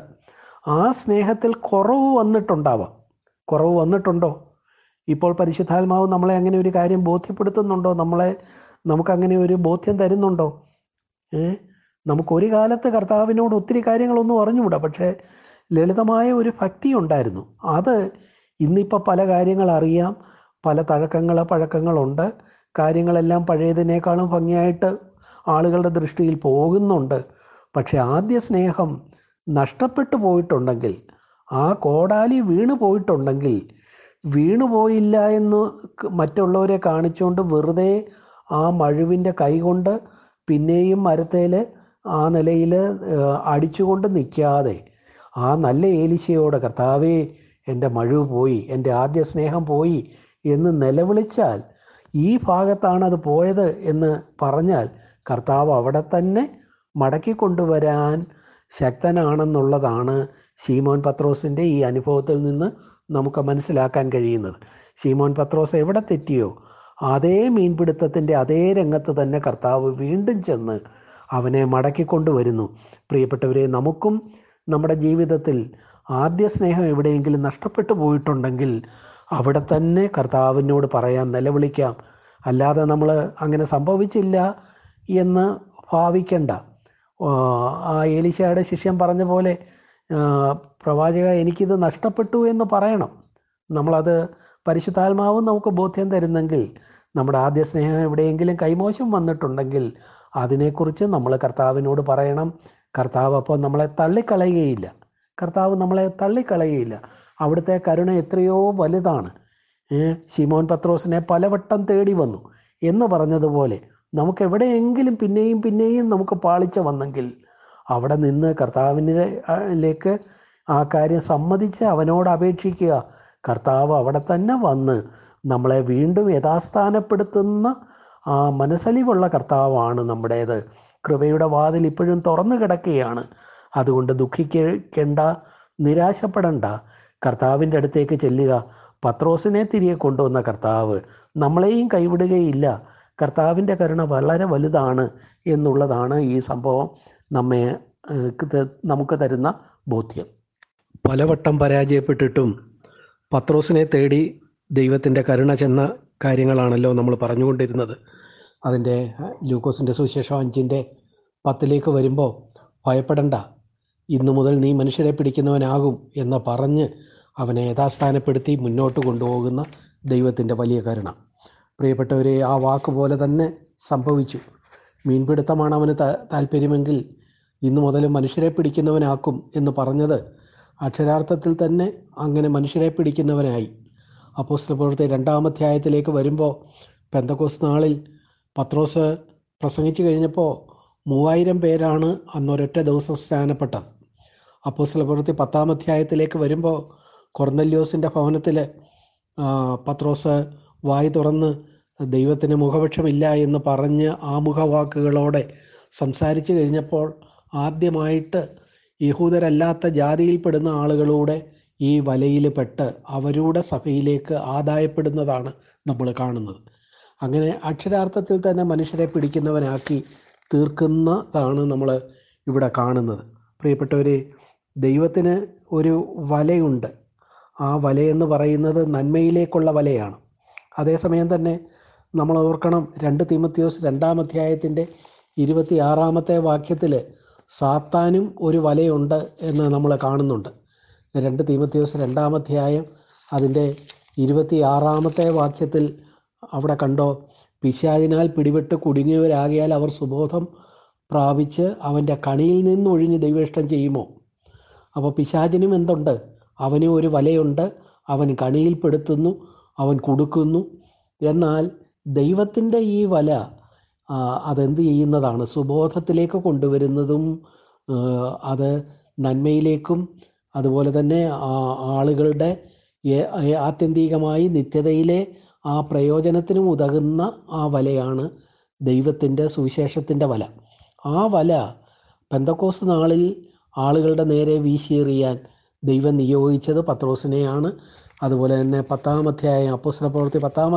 ആ സ്നേഹത്തിൽ കുറവ് വന്നിട്ടുണ്ടാവാം. കുറവ് വന്നിട്ടുണ്ടോ? ഇപ്പോൾ പരിശുദ്ധാത്മാവ് നമ്മളെ അങ്ങനെ ഒരു കാര്യം ബോധ്യപ്പെടുത്തുന്നുണ്ടോ? നമ്മളെ നമുക്കങ്ങനെ ഒരു ബോധ്യം തരുന്നുണ്ടോ? ഏ? നമുക്കൊരു കാലത്ത് കർത്താവിനോട് ഒത്തിരി കാര്യങ്ങളൊന്നും അറിഞ്ഞുകൂടാ. പക്ഷേ ലളിതമായ ഒരു ഭക്തി ഉണ്ടായിരുന്നു. അത് ഇന്നിപ്പോൾ പല കാര്യങ്ങൾ അറിയാം. പല തഴക്കങ്ങൾ പഴക്കങ്ങളുണ്ട്. കാര്യങ്ങളെല്ലാം പഴയതിനേക്കാളും ഭംഗിയായിട്ട് ആളുകളുടെ ദൃഷ്ടിയിൽ പോകുന്നുണ്ട്. പക്ഷെ ആദ്യ സ്നേഹം നഷ്ടപ്പെട്ടു പോയിട്ടുണ്ടെങ്കിൽ ആ കോടാലി വീണു പോയിട്ടുണ്ടെങ്കിൽ വീണു പോയില്ല എന്ന് മറ്റുള്ളവരെ കാണിച്ചുകൊണ്ട് വെറുതെ ആ മഴുവിന്റെ കൈ കൊണ്ട് പിന്നെയും മരത്തേൽ ആ നിലയിൽ അടിച്ചുകൊണ്ട് നിൽക്കാതെ ആ നല്ല ഏലിശയോടെ കർത്താവേ എന്റെ മഴുവ് പോയി എന്റെ ആദ്യ സ്നേഹം പോയി എന്ന് നിലവിളിച്ചാൽ ഈ ഭാഗത്താണ് അത് പോയത് എന്ന് പറഞ്ഞാൽ കർത്താവ് അവിടെ തന്നെ മടക്കി കൊണ്ടുവരാൻ ശക്തനാണെന്നുള്ളതാണ് ശീമോൻ പത്രോസിന്റെ ഈ അനുഭവത്തിൽ നിന്ന് നമുക്ക് മനസ്സിലാക്കാൻ കഴിയുന്നത്. ഷീമോൻ പത്രോസ് എവിടെ തെറ്റിയോ അതേ മീൻപിടുത്തത്തിന്റെ അതേ രംഗത്ത് തന്നെ കർത്താവ് വീണ്ടും ചെന്ന് അവനെ മടക്കിക്കൊണ്ടുവരുന്നു പ്രിയപ്പെട്ടവരെ നമുക്കും നമ്മുടെ ജീവിതത്തിൽ ആദ്യ സ്നേഹം എവിടെയെങ്കിലും നഷ്ടപ്പെട്ടു പോയിട്ടുണ്ടെങ്കിൽ അവിടെ തന്നെ കർത്താവിനോട് പറയാൻ നിലവിളിക്കാം. അല്ലാതെ നമ്മൾ അങ്ങനെ സംഭവിച്ചില്ല എന്ന് ഭാവിക്കണ്ട. ആ, ഏലിശയുടെ ശിഷ്യം പറഞ്ഞ പോലെ പ്രവാചക എനിക്കിത് നഷ്ടപ്പെട്ടു എന്ന് പറയണം. നമ്മളത് പരിശുദ്ധാത്മാവ് നമുക്ക് ബോധ്യം തരുന്നെങ്കിൽ നമ്മുടെ ആദ്യ സ്നേഹം എവിടെയെങ്കിലും കൈമോശം വന്നിട്ടുണ്ടെങ്കിൽ അതിനെക്കുറിച്ച് നമ്മൾ കർത്താവിനോട് പറയണം. കർത്താവ് അപ്പോൾ നമ്മളെ തള്ളിക്കളയുകയില്ല. കർത്താവ് നമ്മളെ തള്ളിക്കളയുകയില്ല. അവിടുത്തെ കരുണ എത്രയോ വലുതാണ്. ശിമോൻ പത്രോസിനെ പലവട്ടം തേടി വന്നു എന്ന് പറഞ്ഞതുപോലെ നമുക്ക് എവിടെയെങ്കിലും പിന്നെയും പിന്നെയും നമുക്ക് പാളിച്ച വന്നെങ്കിൽ അവിടെ നിന്ന് കർത്താവിനിലേക്ക് ആ കാര്യം സമ്മതിച്ച് അവനോട് അപേക്ഷിക്കുക. കർത്താവ് അവിടെ തന്നെ വന്ന് നമ്മളെ വീണ്ടും യഥാസ്ഥാനപ്പെടുത്തുന്ന ആ മനസ്സലിവുള്ള കർത്താവാണ് നമ്മുടേത്. കൃപയുടെ വാതിൽ ഇപ്പോഴും തുറന്നു കിടക്കുകയാണ്. അതുകൊണ്ട് ദുഃഖിക്കേണ്ട നിരാശപ്പെടണ്ട. കർത്താവിന്റെ അടുത്തേക്ക് ചെല്ലുക. പത്രോസിനെ തിരികെ കൊണ്ടുവന്ന കർത്താവ് നമ്മളെയും കൈവിടുകയില്ല. കർത്താവിന്റെ കരുണ വളരെ വലുതാണ് എന്നുള്ളതാണ് ഈ സംഭവം. നമ്മെ നമുക്ക് തരുന്ന ബോധ്യം. പലവട്ടം പരാജയപ്പെട്ടിട്ടും പത്രോസിനെ തേടി ദൈവത്തിന്റെ കരുണ ചെന്ന കാര്യങ്ങളാണല്ലോ നമ്മൾ പറഞ്ഞുകൊണ്ടിരുന്നത്. അതിന്റെ ലൂക്കോസിന്റെ സുവിശേഷം അഞ്ചിന്റെ പത്തിലേക്ക് വരുമ്പോൾ ഭയപ്പെടണ്ട. ഇന്നു മുതൽ നീ മനുഷ്യരെ പിടിക്കുന്നവനാകും എന്ന് പറഞ്ഞ് അവനെ യഥാസ്ഥാനപ്പെടുത്തി മുന്നോട്ട് കൊണ്ടുപോകുന്ന ദൈവത്തിന്റെ വലിയ കരുണ. പ്രിയപ്പെട്ടവരെ ആ വാക്ക് പോലെ തന്നെ സംഭവിച്ചു. മീൻപിടുത്തമാണ് അവന് താല്പര്യമെങ്കിൽ ഇന്നു മുതൽ മനുഷ്യരെ പിടിക്കുന്നവനാക്കും എന്ന് പറഞ്ഞത് അക്ഷരാർത്ഥത്തിൽ തന്നെ അങ്ങനെ മനുഷ്യരെ പിടിക്കുന്നവനായി. അപ്പോസ്തലപ്രവൃത്തി പ്രവൃത്തി അധ്യായത്തിലേക്ക് വരുമ്പോൾ പെന്തക്കോസ് നാളിൽ പത്രോസ് പ്രസംഗിച്ചു കഴിഞ്ഞപ്പോൾ മൂവായിരം പേരാണ് അന്നൊരൊറ്റ ദിവസം സ്നാനപ്പെട്ടത്. അപ്പോസ്തലപ്രവൃത്തി പ്രവൃത്തി പത്താം അധ്യായത്തിലേക്ക് വരുമ്പോൾ കൊർന്നല്യോസിന്റെ ഭവനത്തിൽ പത്രോസ് വായി തുറന്ന് ദൈവത്തിന് മുഖപക്ഷമില്ല എന്ന് പറഞ്ഞ് ആമുഖവാക്കുകളോടെ സംസാരിച്ചു കഴിഞ്ഞപ്പോൾ ആദ്യമായിട്ട് യഹൂദരല്ലാത്ത ജാതിയിൽപ്പെടുന്ന ആളുകളൂടെ ഈ വലയിൽ പെട്ട് അവരുടെ സഭയിലേക്ക് ആദായപ്പെടുന്നതാണ് നമ്മൾ കാണുന്നത്. അങ്ങനെ അക്ഷരാർത്ഥത്തിൽ തന്നെ മനുഷ്യരെ പിടിക്കുന്നവനാക്കി തീർക്കുന്നതാണ് നമ്മൾ ഇവിടെ കാണുന്നത്. പ്രിയപ്പെട്ടവരെ ദൈവത്തിന് ഒരു വലയുണ്ട്. ആ വലയെന്ന് പറയുന്നത് നന്മയിലേക്കുള്ള വലയാണ്. അതേസമയം തന്നെ നമ്മൾ ഓർക്കണം രണ്ട് തീമത്തിയോസ് രണ്ടാം അധ്യായത്തിന്റെ ഇരുപത്തി ആറാമത്തെ വാക്യത്തിൽ സാത്താനും ഒരു വലയുണ്ട് എന്ന് നമ്മൾ കാണുന്നുണ്ട്. രണ്ട് തിമത്യോസ് രണ്ടാമധ്യായം അതിന്റെ ഇരുപത്തി ആറാമത്തെ വാക്യത്തിൽ അവിടെ കണ്ടോ പിശാചിനാൽ പിടിപെട്ട് കുടുങ്ങിയവരാകിയാൽ അവർ സുബോധം പ്രാപിച്ച് അവന്റെ കണിയിൽ നിന്നൊഴിഞ്ഞ് ദൈവേഷ്ടം ചെയ്യുമോ? അപ്പോൾ പിശാചിനും എന്തുണ്ട്? അവനും ഒരു വലയുണ്ട് അവൻ കണിയിൽപ്പെടുത്തുന്നു അവൻ കൊടുക്കുന്നു. എന്നാൽ ദൈവത്തിന്റെ ഈ വല അതെന്ത് ചെയ്യുന്നതാണ്? സുബോധത്തിലേക്ക് കൊണ്ടുവരുന്നതും അത് നന്മയിലേക്കും അതുപോലെ തന്നെ ആളുകളുടെ ആത്യന്തികമായി നിത്യതയിലെ ആ പ്രയോജനത്തിനും ഉതകുന്ന ആ വലയാണ് ദൈവത്തിന്റെ സുവിശേഷത്തിന്റെ വല. ആ വല പെന്തക്കോസ് നാളിൽ ആളുകളുടെ നേരെ വീശിയെറിയാൻ ദൈവം നിയോഗിച്ചത് പത്രോസിനെയാണ്. അതുപോലെ തന്നെ പത്താം അധ്യായം അപ്പോസ്തല പ്രവൃത്തി പത്താം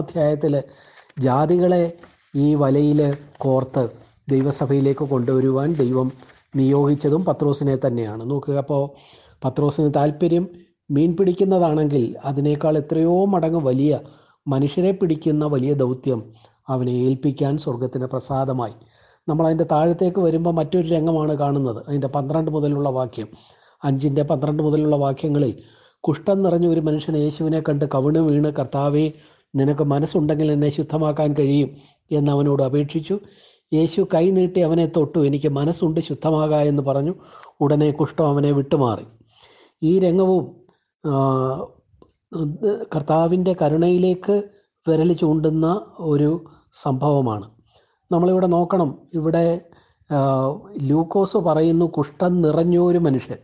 ജാതികളെ ഈ വലയിൽ കോർത്ത് ദൈവസഭയിലേക്ക് കൊണ്ടുവരുവാൻ ദൈവം നിയോഗിച്ചതും പത്രോസിനെ തന്നെയാണ്. നോക്കുക അപ്പോൾ പത്രോസിന് താല്പര്യം മീൻ പിടിക്കുന്നതാണെങ്കിൽ അതിനേക്കാൾ എത്രയോ മടങ്ങ് വലിയ മനുഷ്യരെ പിടിക്കുന്ന വലിയ ദൗത്യം അവനെ ഏൽപ്പിക്കാൻ സ്വർഗത്തിന് പ്രസാദമായി. നമ്മൾ അതിന്റെ താഴത്തേക്ക് വരുമ്പോൾ മറ്റൊരു രംഗമാണ് കാണുന്നത്. അതിന്റെ പന്ത്രണ്ട് മുതലുള്ള വാക്യം. അഞ്ചിന്റെ പന്ത്രണ്ട് മുതലുള്ള വാക്യങ്ങളിൽ കുഷ്ഠം നിറഞ്ഞ ഒരു മനുഷ്യനെ യേശുവിനെ കണ്ട് കവിണ് വീണ് കർത്താവെ നിനക്ക് മനസ്സുണ്ടെങ്കിൽ എന്നെ ശുദ്ധമാക്കാൻ കഴിയും എന്ന് അവനോട് അപേക്ഷിച്ചു. യേശു കൈനീട്ടി അവനെ തൊട്ടു. എനിക്ക് മനസ്സുണ്ട് ശുദ്ധമാകാ എന്ന് പറഞ്ഞു. ഉടനെ കുഷ്ഠം അവനെ വിട്ടുമാറി. ഈ രംഗവും കർത്താവിന്റെ കരുണയിലേക്ക് വിരൽ ചൂണ്ടുന്ന ഒരു സംഭവമാണ്. നമ്മളിവിടെ നോക്കണം. ഇവിടെ ലൂക്കോസ് പറയുന്നു കുഷ്ഠം നിറഞ്ഞൊരു മനുഷ്യൻ.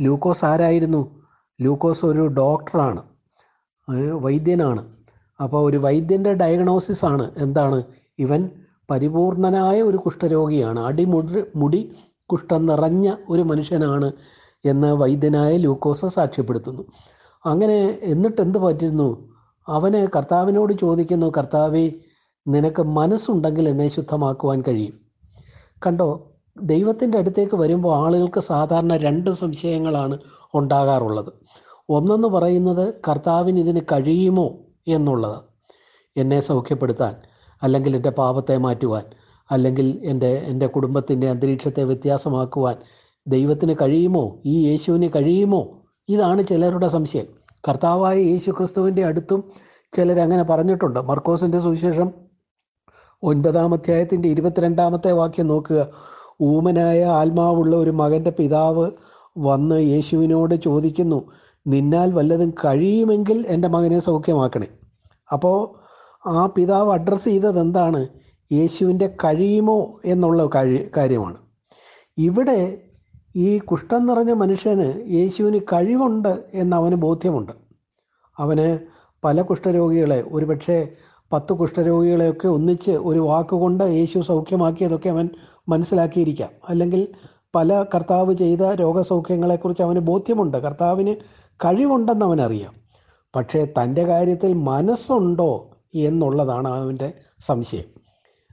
ലൂക്കോസ് ആരായിരുന്നു? ലൂക്കോസ് ഒരു ഡോക്ടറാണ്. വൈദ്യനാണ്. അപ്പോൾ ഒരു വൈദ്യന്റെ ഡയഗ്നോസിസ് ആണ്. എന്താണ്? ഇവൻ പരിപൂർണനായ ഒരു കുഷ്ഠരോഗിയാണ്. അടിമുടി മുടി കുഷ്ഠം നിറഞ്ഞ ഒരു മനുഷ്യനാണ് എന്ന് വൈദ്യനായ ലൂക്കോസ് സാക്ഷ്യപ്പെടുത്തുന്നു. അങ്ങനെ എന്നിട്ട് എന്ത് പറ്റുന്നു അവന് കർത്താവിനോട് ചോദിക്കുന്നു കർത്താവെ നിനക്ക് മനസ്സുണ്ടെങ്കിൽ എന്നെ ശുദ്ധമാക്കുവാൻ കഴിയും. കണ്ടോ? ദൈവത്തിന്റെ അടുത്തേക്ക് വരുമ്പോൾ ആളുകൾക്ക് സാധാരണ രണ്ട് സംശയങ്ങളാണ് ഉണ്ടാകാറുള്ളത്. ഒന്നെന്ന് പറയുന്നത് കർത്താവിന് ഇതിന് കഴിയുമോ? എന്നുള്ളത്. എന്നെ സൗഖ്യപ്പെടുത്താൻ അല്ലെങ്കിൽ എന്റെ പാപത്തെ മാറ്റുവാൻ അല്ലെങ്കിൽ എന്റെ എന്റെ കുടുംബത്തിന്റെ അന്തരീക്ഷത്തെ വ്യത്യാസമാക്കുവാൻ ദൈവത്തിന് കഴിയുമോ? ഈ യേശുവിന് കഴിയുമോ? ഇതാണ് ചിലരുടെ സംശയം. കർത്താവായ യേശു ക്രിസ്തുവിന്റെ അടുത്തും ചിലരങ്ങനെ പറഞ്ഞിട്ടുണ്ട്. മർക്കോസിന്റെ സുവിശേഷം ഒൻപതാം അധ്യായത്തിന്റെ ഇരുപത്തിരണ്ടാമത്തെ വാക്യം നോക്കുക. ഊമനായ ആത്മാവുള്ള ഒരു മകന്റെ പിതാവ് വന്ന് യേശുവിനോട് ചോദിക്കുന്നു നിന്നാൽ വല്ലതും കഴിയുമെങ്കിൽ എന്റെ മകനെ സൗഖ്യമാക്കണേ. അപ്പോൾ ആ പിതാവ് അഡ്രസ്സ് ചെയ്തത് എന്താണ്? യേശുവിന്റെ കഴിയുമോ എന്നുള്ള കാര്യമാണ്. ഇവിടെ ഈ കുഷ്ഠം നിറഞ്ഞ മനുഷ്യന് യേശുവിന് കഴിവുണ്ട് എന്ന് ബോധ്യമുണ്ട്. അവന് പല കുഷ്ഠരോഗികളെ ഒരുപക്ഷെ പത്ത് കുഷ്ഠരോഗികളെയൊക്കെ ഒന്നിച്ച് ഒരു വാക്കുകൊണ്ട് യേശു സൗഖ്യമാക്കിയതൊക്കെ അവൻ മനസ്സിലാക്കിയിരിക്കാം. അല്ലെങ്കിൽ പല കർത്താവ് ചെയ്ത രോഗസൗഖ്യങ്ങളെക്കുറിച്ച് അവന് ബോധ്യമുണ്ട്. കർത്താവിന് കഴിവുണ്ടെന്ന് അവനറിയാം പക്ഷേ തന്റെ കാര്യത്തിൽ മനസ്സുണ്ടോ എന്നുള്ളതാണ് അവന്റെ സംശയം.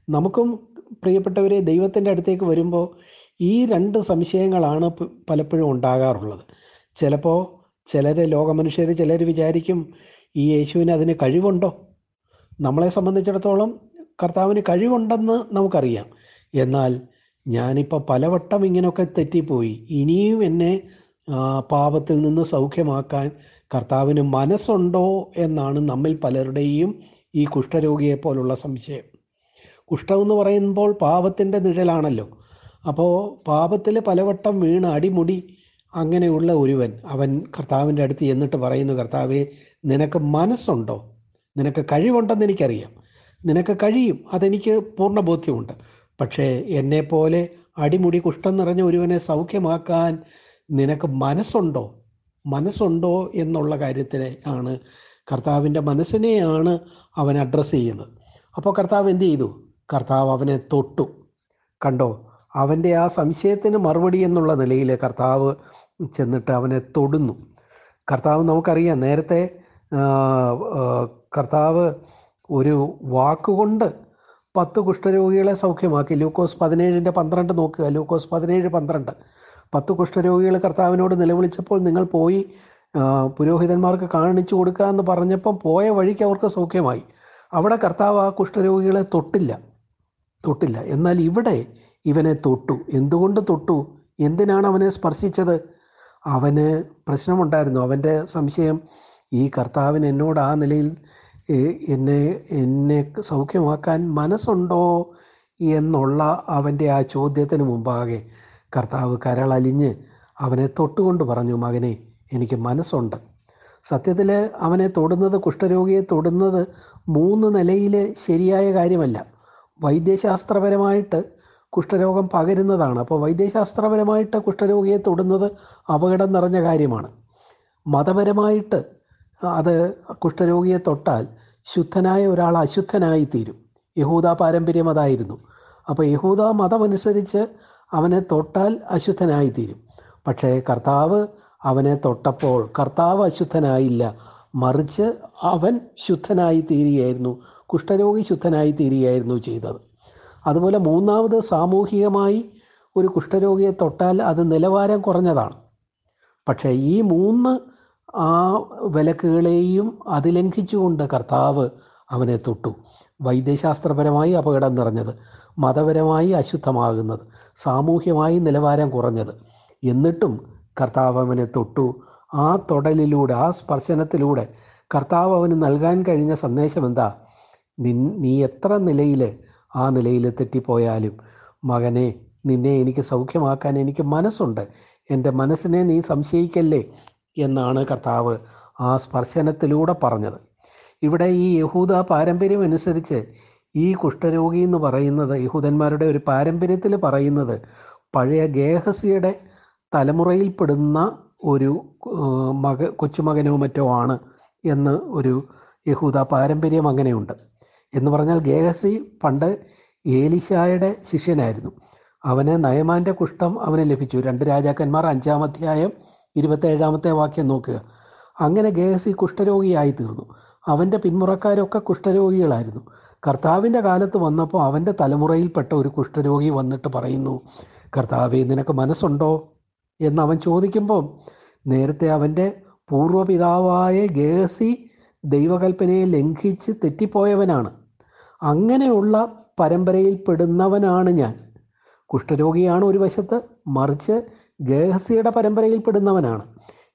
നമുക്കും പ്രിയപ്പെട്ടവരെ ദൈവത്തിന്റെ അടുത്തേക്ക് വരുമ്പോൾ ഈ രണ്ട് സംശയങ്ങളാണ് പലപ്പോഴും ഉണ്ടാകാറുള്ളത്. ചിലപ്പോൾ ചിലർ ലോകമനുഷ്യർ ചിലർ വിചാരിക്കും ഈ യേശുവിന് അതിന് കഴിവുണ്ടോ? നമ്മളെ സംബന്ധിച്ചിടത്തോളം കർത്താവിന് കഴിവുണ്ടെന്ന് നമുക്കറിയാം. എന്നാൽ ഞാനിപ്പോൾ പലവട്ടം ഇങ്ങനെയൊക്കെ തെറ്റിപ്പോയി. ഇനിയും എന്നെ പാപത്തിൽ നിന്ന് സൗഖ്യമാക്കാൻ കർത്താവിന് മനസ്സുണ്ടോ എന്നാണ് നമ്മിൽ പലരുടെയും ഈ കുഷ്ഠരോഗിയെ പോലുള്ള സംശയം. കുഷ്ഠം എന്ന് പറയുമ്പോൾ പാപത്തിന്റെ നിഴലാണല്ലോ. അപ്പോൾ പാപത്തിൽ പലവട്ടം വീണ് അടിമുടി അങ്ങനെയുള്ള ഒരുവൻ അവൻ കർത്താവിന്റെ അടുത്ത് എന്നിട്ട് പറയുന്നു കർത്താവെ നിനക്ക് മനസ്സുണ്ടോ? നിനക്ക് കഴിവുണ്ടെന്ന് എനിക്കറിയാം. നിനക്ക് കഴിയും അതെനിക്ക് പൂർണ ബോധ്യമുണ്ട്. പക്ഷേ എന്നെപ്പോലെ അടിമുടി കുഷ്ഠം നിറഞ്ഞ ഒരുവനെ സൗഖ്യമാക്കാൻ നിനക്ക് മനസ്സുണ്ടോ? മനസ്സുണ്ടോ എന്നുള്ള കാര്യത്തിനെ ആണ് കർത്താവിന്റെ മനസ്സിനെയാണ് അവൻ അഡ്രസ്സ് ചെയ്യുന്നത്. അപ്പോൾ കർത്താവ് എന്ത് ചെയ്തു? കർത്താവ് അവനെ തൊട്ടു. കണ്ടോ? അവന്റെ ആ സംശയത്തിന് മറുപടി എന്നുള്ള നിലയിൽ കർത്താവ് ചെന്നിട്ട് അവനെ തൊടുന്നു. കർത്താവ് നമുക്കറിയാം നേരത്തെ കർത്താവ് ഒരു വാക്കുകൊണ്ട് പത്ത് കുഷ്ഠരോഗികളെ സൗഖ്യമാക്കി. ലൂക്കോസ് പതിനേഴിന്റെ പന്ത്രണ്ട് നോക്കുക. ലൂക്കോസ് പതിനേഴ് പന്ത്രണ്ട്. പത്ത് കുഷ്ഠരോഗികൾ കർത്താവിനോട് നിലവിളിച്ചപ്പോൾ നിങ്ങൾ പോയി പുരോഹിതന്മാർക്ക് കാണിച്ചു കൊടുക്കുക എന്ന് പറഞ്ഞപ്പം പോയ വഴിക്ക് അവർക്ക് സൗഖ്യമായി. അവിടെ കർത്താവ് ആ കുഷ്ഠരോഗികളെ തൊട്ടില്ല. തൊട്ടില്ല. എന്നാൽ ഇവിടെ ഇവനെ തൊട്ടു. എന്തുകൊണ്ട് തൊട്ടു? എന്തിനാണ് അവനെ സ്പർശിച്ചത്? അവന് പ്രശ്നമുണ്ടായിരുന്നു. അവന്റെ സംശയം ഈ കർത്താവിന് എന്നോട് ആ നിലയിൽ എന്നെ എന്നെ സൗഖ്യമാക്കാൻ മനസ്സുണ്ടോ എന്നുള്ള അവന്റെ ആ ചോദ്യത്തിന് മുമ്പാകെ കർത്താവ് കരളലിഞ്ഞ് അവനെ തൊട്ടുകൊണ്ട് പറഞ്ഞു മകനെ എനിക്ക് മനസ്സുണ്ട്. സത്യത്തിൽ അവനെ തൊടുന്നത് കുഷ്ഠരോഗിയെ തൊടുന്നത് മൂന്ന് നിലയിൽ ശരിയായ കാര്യമല്ല. വൈദ്യശാസ്ത്രപരമായിട്ട് കുഷ്ഠരോഗം പകരുന്നതാണ്. അപ്പോൾ വൈദ്യശാസ്ത്രപരമായിട്ട് കുഷ്ഠരോഗിയെ തൊടുന്നത് അപകടം നിറഞ്ഞ കാര്യമാണ്. മതപരമായിട്ട് അത് കുഷ്ഠരോഗിയെ തൊട്ടാൽ ശുദ്ധനായ ഒരാൾ അശുദ്ധനായി തീരും യഹൂദ പാരമ്പര്യം അതായിരുന്നു. അപ്പോൾ യഹൂദ മതമനുസരിച്ച് അവനെ തൊട്ടാൽ അശുദ്ധനായി തീരും പക്ഷേ കർത്താവ് അവനെ തൊട്ടപ്പോൾ കർത്താവ് അശുദ്ധനായില്ല. മറിച്ച് അവൻ ശുദ്ധനായി തീരുകയായിരുന്നു കുഷ്ഠരോഗി ശുദ്ധനായി തീരുകയായിരുന്നു ചെയ്തത്. അതുപോലെ മൂന്നാമത് സാമൂഹികമായി ഒരു കുഷ്ഠരോഗിയെ തൊട്ടാൽ അത് നിലവാരം കുറഞ്ഞതാണ്. പക്ഷേ ഈ മൂന്ന് ആ വിലക്കുകളെയും അതിലംഘിച്ചുകൊണ്ട് കർത്താവ് അവനെ തൊട്ടു. വൈദ്യശാസ്ത്രപരമായി അപകടം നിറഞ്ഞത് മതപരമായി അശുദ്ധമാകുന്നത്. സാമൂഹ്യമായി നിലവാരം കുറഞ്ഞത്. എന്നിട്ടും കർത്താവ് അവനെ തൊട്ടു. ആ തൊടലിലൂടെ ആ സ്പർശനത്തിലൂടെ കർത്താവ് അവന് നൽകാൻ കഴിഞ്ഞ സന്ദേശം എന്താ നി എത്ര നിലയിൽ ആ നിലയിൽ തെറ്റിപ്പോയാലും മകനെ നിന്നെ എനിക്ക് സൗഖ്യമാക്കാൻ എനിക്ക് മനസ്സുണ്ട്. എന്റെ മനസ്സിനെ നീ സംശയിക്കല്ലേ? എന്നാണ് കർത്താവ് ആ സ്പർശനത്തിലൂടെ പറഞ്ഞത്. ഇവിടെ ഈ യഹൂദ പാരമ്പര്യം അനുസരിച്ച് ഈ കുഷ്ഠരോഗി എന്ന് പറയുന്നത് യഹൂദന്മാരുടെ ഒരു പാരമ്പര്യത്തിൽ പറയുന്നത് പഴയ ഗേഹസിയുടെ തലമുറയിൽപ്പെടുന്ന ഒരു മക കൊച്ചുമകനോ മറ്റോ ആണ് എന്ന് ഒരു യഹൂദ പാരമ്പര്യം അങ്ങനെയുണ്ട്. എന്ന് പറഞ്ഞാൽ ഗേഹസി പണ്ട് ഏലിശായുടെ ശിഷ്യനായിരുന്നു. അവന് നയമാന്റെ കുഷ്ഠം അവന് ലഭിച്ചു. രണ്ട് രാജാക്കന്മാർ അഞ്ചാം അധ്യായം ഇരുപത്തേഴാമത്തെ വാക്യം നോക്കുക. അങ്ങനെ ഗേഹസി കുഷ്ഠരോഗിയായി തീർന്നു. അവന്റെ പിന്മുറക്കാരൊക്കെ കുഷ്ഠരോഗികളായിരുന്നു. കർത്താവിന്റെ കാലത്ത് വന്നപ്പോൾ അവന്റെ തലമുറയിൽപ്പെട്ട ഒരു കുഷ്ഠരോഗി വന്നിട്ട് പറയുന്നു കർത്താവെ നിനക്ക് മനസ്സുണ്ടോ? എന്ന് അവൻ ചോദിക്കുമ്പോൾ നേരത്തെ അവന്റെ പൂർവപിതാവായ ഗേഹസി ദൈവകൽപ്പനയെ ലംഘിച്ച് തെറ്റിപ്പോയവനാണ്. അങ്ങനെയുള്ള പരമ്പരയിൽപ്പെടുന്നവനാണ് ഞാൻ. കുഷ്ഠരോഗിയാണ് ഒരു വശത്ത് മറിച്ച് ഗേഹസിയുടെ പരമ്പരയിൽപ്പെടുന്നവനാണ്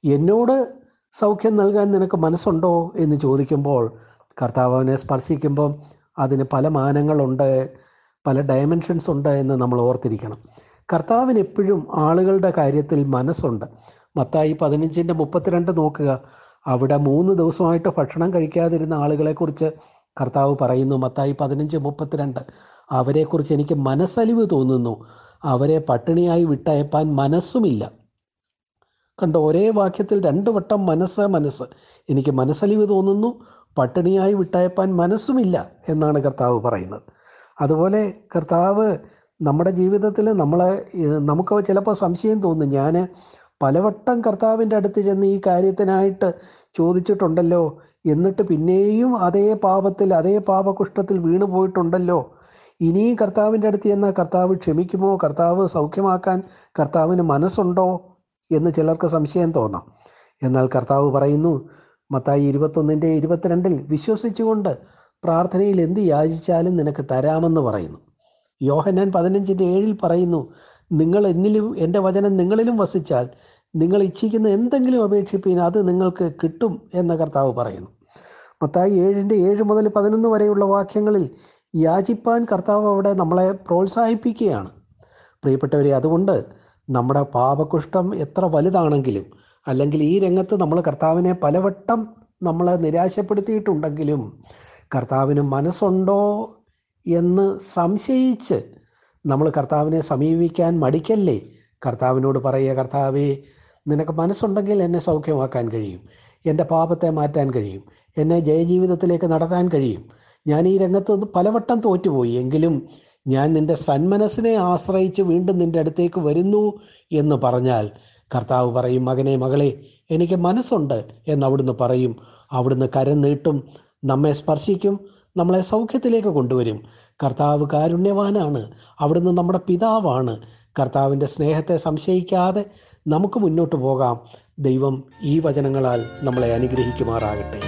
എന്നോട് സൗഖ്യം നൽകാൻ നിനക്ക് മനസ്സുണ്ടോ? എന്ന് ചോദിക്കുമ്പോൾ കർത്താവനെ സ്പർശിക്കുമ്പം അതിന് പല മാനങ്ങളുണ്ട് പല ഡയമെൻഷൻസ് ഉണ്ട് എന്ന് നമ്മൾ ഓർത്തിരിക്കണം. കർത്താവിന് എപ്പോഴും ആളുകളുടെ കാര്യത്തിൽ മനസ്സുണ്ട്. മത്തായി പതിനഞ്ചിന്റെ മുപ്പത്തിരണ്ട് നോക്കുക. അവിടെ മൂന്ന് ദിവസമായിട്ട് ഭക്ഷണം കഴിക്കാതിരുന്ന ആളുകളെക്കുറിച്ച് കർത്താവ് പറയുന്നു. മത്തായി പതിനഞ്ച് മുപ്പത്തിരണ്ട്. അവരെക്കുറിച്ച് എനിക്ക് മനസ്സലിവ് തോന്നുന്നു. അവരെ പട്ടിണിയായി വിട്ടയപ്പാൻ മനസ്സുമില്ല. കണ്ടോ ഒരേ വാക്യത്തിൽ രണ്ടു വട്ടം മനസ്സ് മനസ്സ്. എനിക്ക് മനസ്സലിവ് തോന്നുന്നു പട്ടിണിയായി വിട്ടയപ്പാൻ മനസ്സുമില്ല എന്നാണ് കർത്താവ് പറയുന്നത്. അതുപോലെ കർത്താവ് നമ്മുടെ ജീവിതത്തിൽ നമ്മളെ നമുക്ക് ചിലപ്പോൾ സംശയം തോന്നും. ഞാൻ പലവട്ടം കർത്താവിന്റെ അടുത്ത് ചെന്ന് ഈ കാര്യത്തിനായിട്ട് ചോദിച്ചിട്ടുണ്ടല്ലോ. എന്നിട്ട് പിന്നെയും അതേ പാപത്തിൽ അതേ പാപകുഷ്ഠത്തിൽ വീണു പോയിട്ടുണ്ടല്ലോ. ഇനിയും കർത്താവിന്റെ അടുത്ത് ചെന്നാൽ കർത്താവ് ക്ഷമിക്കുമോ? കർത്താവ് സൗഖ്യമാക്കാൻ കർത്താവിന് മനസ്സുണ്ടോ? എന്ന് ചിലർക്ക് സംശയം തോന്നാം. എന്നാൽ കർത്താവ് പറയുന്നു മത്തായി ഇരുപത്തൊന്നിന്റെ ഇരുപത്തിരണ്ടിൽ വിശ്വസിച്ചുകൊണ്ട് പ്രാർത്ഥനയിൽ എന്ത് യാചിച്ചാലും നിനക്ക് തരാമെന്ന് പറയുന്നു. യോഹന്നാൻ പതിനഞ്ചിന്റെ ഏഴിൽ പറയുന്നു നിങ്ങൾ എന്നിലും എന്റെ വചനം നിങ്ങളിലും വസിച്ചാൽ നിങ്ങൾ ഇച്ഛിക്കുന്ന എന്തെങ്കിലും അപേക്ഷിപ്പീൻ അത് നിങ്ങൾക്ക് കിട്ടും എന്ന കർത്താവ് പറയുന്നു. മത്തായി ഏഴിന്റെ ഏഴ് മുതൽ പതിനൊന്ന് വരെയുള്ള വാക്യങ്ങളിൽ യാചിപ്പാൻ കർത്താവ് അവിടെ നമ്മളെ പ്രോത്സാഹിപ്പിക്കുകയാണ്. പ്രിയപ്പെട്ടവരെ അതുകൊണ്ട് നമ്മുടെ പാപകുഷ്ഠം എത്ര വലുതാണെങ്കിലും അല്ലെങ്കിൽ ഈ രംഗത്ത് നമ്മൾ കർത്താവിനെ പലവട്ടം നമ്മളെ നിരാശപ്പെടുത്തിയിട്ടുണ്ടെങ്കിലും കർത്താവിന് മനസ്സുണ്ടോ എന്ന് സംശയിച്ച് നമ്മൾ കർത്താവിനെ സമീപിക്കാൻ മടിക്കല്ലേ? കർത്താവിനോട് പറയുക കർത്താവേ നിനക്ക് മനസ്സുണ്ടെങ്കിൽ എന്നെ സൗഖ്യമാക്കാൻ കഴിയും. എന്റെ പാപത്തെ മാറ്റാൻ കഴിയും. എന്നെ ജയജീവിതത്തിലേക്ക് നടത്താൻ കഴിയും. ഞാൻ ഈ രംഗത്ത് പലവട്ടം തോറ്റുപോയി. എങ്കിലും ഞാൻ നിന്റെ സന്മനസ്സിനെ ആശ്രയിച്ച് വീണ്ടും നിന്റെ അടുത്തേക്ക് വരുന്നു എന്ന് പറഞ്ഞാൽ കർത്താവ് പറയും മകനെ മകളെ എനിക്ക് മനസ്സുണ്ട് എന്ന് അവിടുന്ന് പറയും. അവിടുന്ന് കരം നീട്ടും നമ്മെ സ്പർശിക്കും നമ്മളെ സൗഖ്യത്തിലേക്ക് കൊണ്ടുവരും. കർത്താവ് കാരുണ്യവാനാണ് അവിടുന്ന് നമ്മുടെ പിതാവാണ്. കർത്താവിന്റെ സ്നേഹത്തെ സംശയിക്കാതെ നമുക്ക് മുന്നോട്ട് പോകാം. ദൈവം ഈ വചനങ്ങളാൽ നമ്മളെ അനുഗ്രഹിക്കുമാറാകട്ടെ.